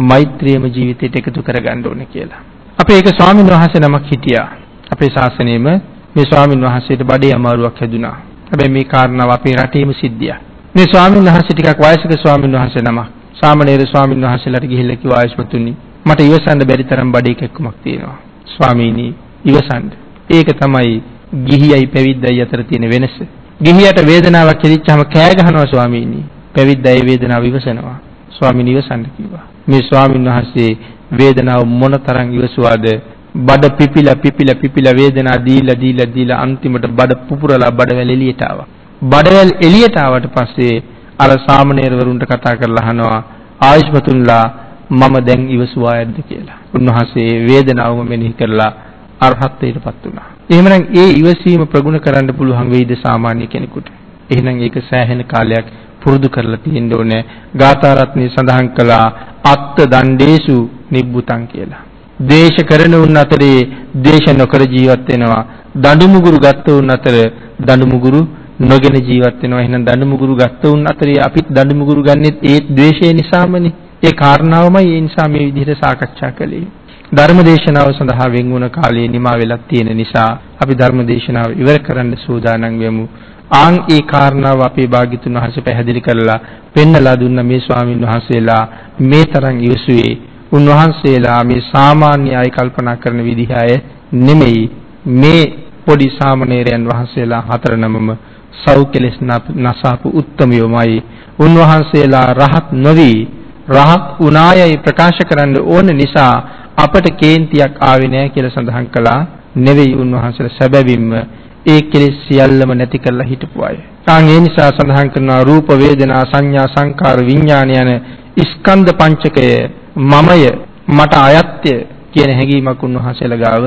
මෛත්‍රියම ජීවිතයට එකතු කරගන්න ඕනේ කියලා. අපේ එක ස්වාමීන් වහන්සේ නමක් හිටියා. අපේ ශාසනයෙම මේ ස්වාමීන් වහන්සේට බඩේ අමාරුවක් හැදුනා. හැබැයි මේ කාරණාව අපේ රටේම සිද්ධියක්. මේ ස්වාමීන් වහන්සේ ටිකක් වයසක ස්වාමීන් වහන්සේ නමක්. සාමණේර ස්වාමීන් වහන්සේලාට ගිහිල්ලා කිව්වා ආයස්මතුනි මට ඉවසන්න බැරි තරම් බඩේ කැක්කමක් තියෙනවා. ස්වාමීනි ඉවසන්න. ඒක තමයි ගිහියයි පැවිද්දයි අතර තියෙන වෙනස. ගිහියට වේදනාවක් ඇතිවෙච්චාම කෑ ගහනවා ස්වාමීනි. පැවිද්දයි වේදනාව ඉවසනවා. ස්වාමීනි ඉවසන්න කිව්වා. මේ ස්වාමීන් වහන්සේ වේදනාව මොනතරම් ඉවසුවාද බඩ පිපිලා පිපිලා පිපිලා වේදනාව දීලා දීලා දීලා අන්තිමට බඩ පුපුරලා බඩවැල් එළියට ආවා. බඩවැල් එළියට ආවට පස්සේ අර සාමණේරවරුන්ට කතා කරලා අහනවා ආයුෂ්මතුන්ලා මම දැන් ඉවසුවා ඇද්ද කියලා. උන්වහන්සේ වේදනාවම මෙනෙහි කරලා අරහත්ත්වයටපත් වුණා. එහෙමනම් ඒ ඉවසීම ප්‍රගුණ කරන්න පුළුවන් වෙයිද සාමාන්‍ය කෙනෙකුට? එහෙනම් ඒක සෑහෙන කාලයක් පුරුදු කරලා තියෙන්න ඕනේ. ගාථා රත්නේ සඳහන් කළා අත්ත දණ්ඩේසු නිබ්බුතං කියලා. දේශ කරන උන් අතරේ දේශ නොකර ජීවත් වෙනවා. දඬු මුගුරු ගත්ත උන් අතර දඬු මුගුරු නොගෙන ජීවත් වෙනවා. එහෙනම් දඬු මුගුරු ගත්ත උන් අතරේ අපිත් දඬු මුගුරු ගන්නෙත් ඒ ද්වේෂය නිසාමනේ. ඒ කාරණාවමයි ඒ නිසා මේ විදිහට සාකච්ඡා කළේ. ධර්ම දේශනාව සඳහා වෙන් වුණ කාලය නිමා වෙලක් තියෙන නිසා අපි ධර්ම දේශනාව ඉවර කරන්න සූදානම් වෙමු. ආන් ඒ කාරණාව අපේ භාග්‍යතුන් වහන්සේ පැහැදිලි කරලා පෙන්නලා දුන්න මේ ස්වාමින් වහන්සේලා මේ තරම් ඉවසුවේ උන්වහන්සේලා මේ සාමාන්‍ය අය කල්පනා කරන විදිහ අය නෙමෙයි මේ පොඩි සාමණේරයන් වහන්සේලා හතර නමම සෞඛ්‍යලෙස් නසාපු උත්තමියෝමයි උන්වහන්සේලා රහත් නොවි රහත් උනායයි ප්‍රකාශ කරන්න ඕන නිසා අපට කේන්තියක් ආවේ නැහැ කියලා සඳහන් කළා නෙවෙයි උන්වහන්සේලා සැබවින්ම ඒ කෙලෙස් සියල්ලම නැති කරලා හිටපු අය. තාන් ඒ නිසා සඳහන් කරනවා රූප වේදනා සංඥා සංකාර විඥාන යන ස්කන්ධ පංචකය මමය මට අයත්ය කියන හැඟීමක් උන්වහන්සේලා ගාව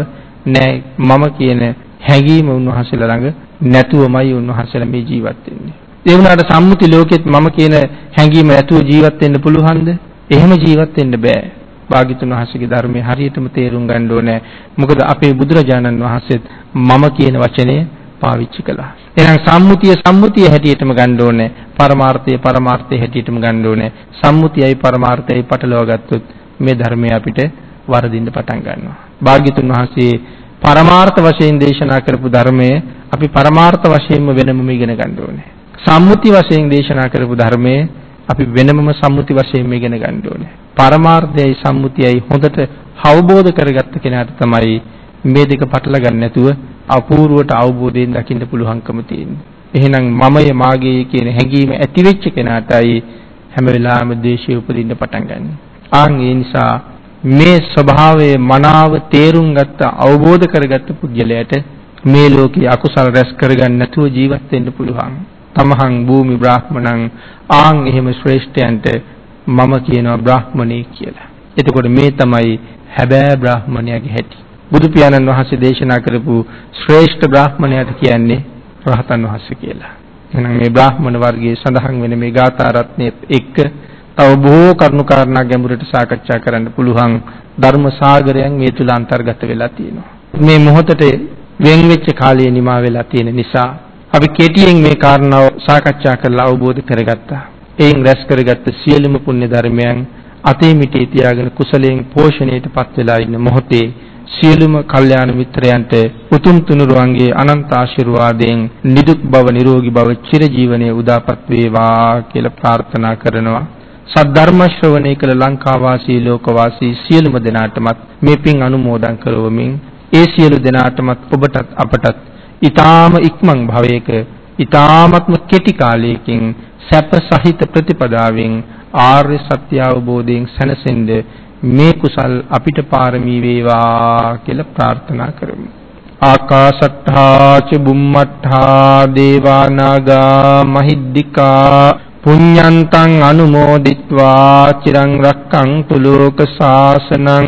නෑ මම කියන හැඟීම උන්වහන්සේලා ළඟ නැතුවමයි උන්වහන්සේලා මේ ජීවත් වෙන්නේ. ඒ වුණාට සම්මුති ලෝකෙත් මම කියන හැඟීම නැතුව ජීවත් වෙන්න පුළුවන්ද? එහෙම ජීවත් වෙන්න බෑ. භාග්‍යතුන් වහන්සේගේ ධර්මයේ හරියටම තේරුම් ගන්න ඕනේ. මොකද අපේ බුදුරජාණන් වහන්සේත් මම කියන වචනය පාවිච්චි කළා. එහෙනම් සම්මුතිය සම්මුතිය හැටියටම ගන්න ඕනේ. පරමාර්ථය පරමාර්ථය හැටියටම ගන්න ඕනේ. සම්මුතියයි පරමාර්ථයයි පටලවා ගත්තොත් මේ ධර්මය අපිට වරදින්න පටන් ගන්නවා. භාග්‍යතුන් වහන්සේ පරමාර්ථ වශයෙන් දේශනා කරපු ධර්මය අපි පරමාර්ථ වශයෙන්ම වෙනමම ඉගෙන ගන්න ඕනේ. සම්මුති වශයෙන් දේශනා කරපු ධර්මයේ අපි වෙනමම සම්මුති වශයෙන් ඉගෙන ගන්න ඕනේ. පරමාර්ථයයි සම්මුතියයි හොඳට අවබෝධ කරගත්ත කෙනාට තමයි මේ දෙක පටල ගන්න නැතුව අපූර්වට අවබෝධයෙන් දකින්න පුළුවන්කම තියෙන්නේ. එහෙනම් මමය මාගේ කියන හැඟීම ඇති වෙච්ච කෙනාටයි හැම වෙලාවෙම ද්වේෂය උපදින්න පටන් ගන්න. ආන් ඒ නිසා මේ ස්වභාවයේ මනාව තේරුම් ගත්ත අවබෝධ කරගත්ත පුද්ගලයාට මේ ලෝකේ අකුසල රැස් කරගන්න නැතුව ජීවත් වෙන්න පුළුවන්. තමහං භූමි බ්‍රාහ්මණං ආන් එහෙම ශ්‍රේෂ්ඨයන්ට මම කියනවා බ්‍රාහ්මණේ කියලා. එතකොට මේ තමයි හැබෑ බ්‍රාහ්මණයාගේ හැටි. බුදු පියාණන් වහන්සේ දේශනා කරපු ශ්‍රේෂ්ඨ බ්‍රාහ්මණයාට කියන්නේ රහතන් වහන්සේ කියලා. එහෙනම් මේ බ්‍රාහ්මණ වර්ගයේ සඳහන් වෙන මේ ගාථා රත්නයේත් එක්ක තව බොහෝ කරුණු කාරණා ගැඹුරට සාකච්ඡා කරන්න පුළුවන් ධර්ම සාගරයන් මේ තුල අන්තර්ගත වෙලා තියෙනවා. මේ මොහොතේ වෙන් වෙච්ච කාලය නිමා වෙලා තියෙන නිසා අපි කෙටියෙන් මේ කාරණාව සාකච්ඡා කරලා අවබෝධ කරගත්තා. එයින් රැස් කරගත්ත සියලුම පුණ්‍ය ධර්මයන් අතේ මිටේ තියාගෙන කුසලයෙන් පෝෂණයටපත් වෙලා ඉන්න මොහොතේ සියලුම කල්යාණ මිත්‍රයන්ට උතුම් තුනුරුවන්ගේ අනන්ත ආශිර්වාදයෙන් නිදුක් බව නිරෝගී බව චිරජීවනයේ උදාපත් වේවා කියලා ප්‍රාර්ථනා කරනවා. සද්ධර්ම ශ්‍රවණය කළ ලංකා වාසී ලෝක වාසී සියලුම දෙනාටමත් මේ පින් අනුමෝදන් කරවමින් ඒ සියලු දෙනාටමත් ඔබටත් අපටත් ඊ타ම ඉක්මන් භවයක ඊ타මත්ම කෙටි කාලයකින් සැප සහිත ප්‍රතිපදාවෙන් ආර්ය සත්‍ය අවබෝධයෙන් සැනසෙන්න මේ කුසල් අපිට පාරමී වේවා කියලා ප්‍රාර්ථනා කරමු. ආකාශට්ඨා ච බුම්මට්ඨා දේවා නාග මහිද්దికා පුඤ්ඤන්තං අනුමෝදිත්වා චිරං රක්ඛන්තු ලෝක සාසනං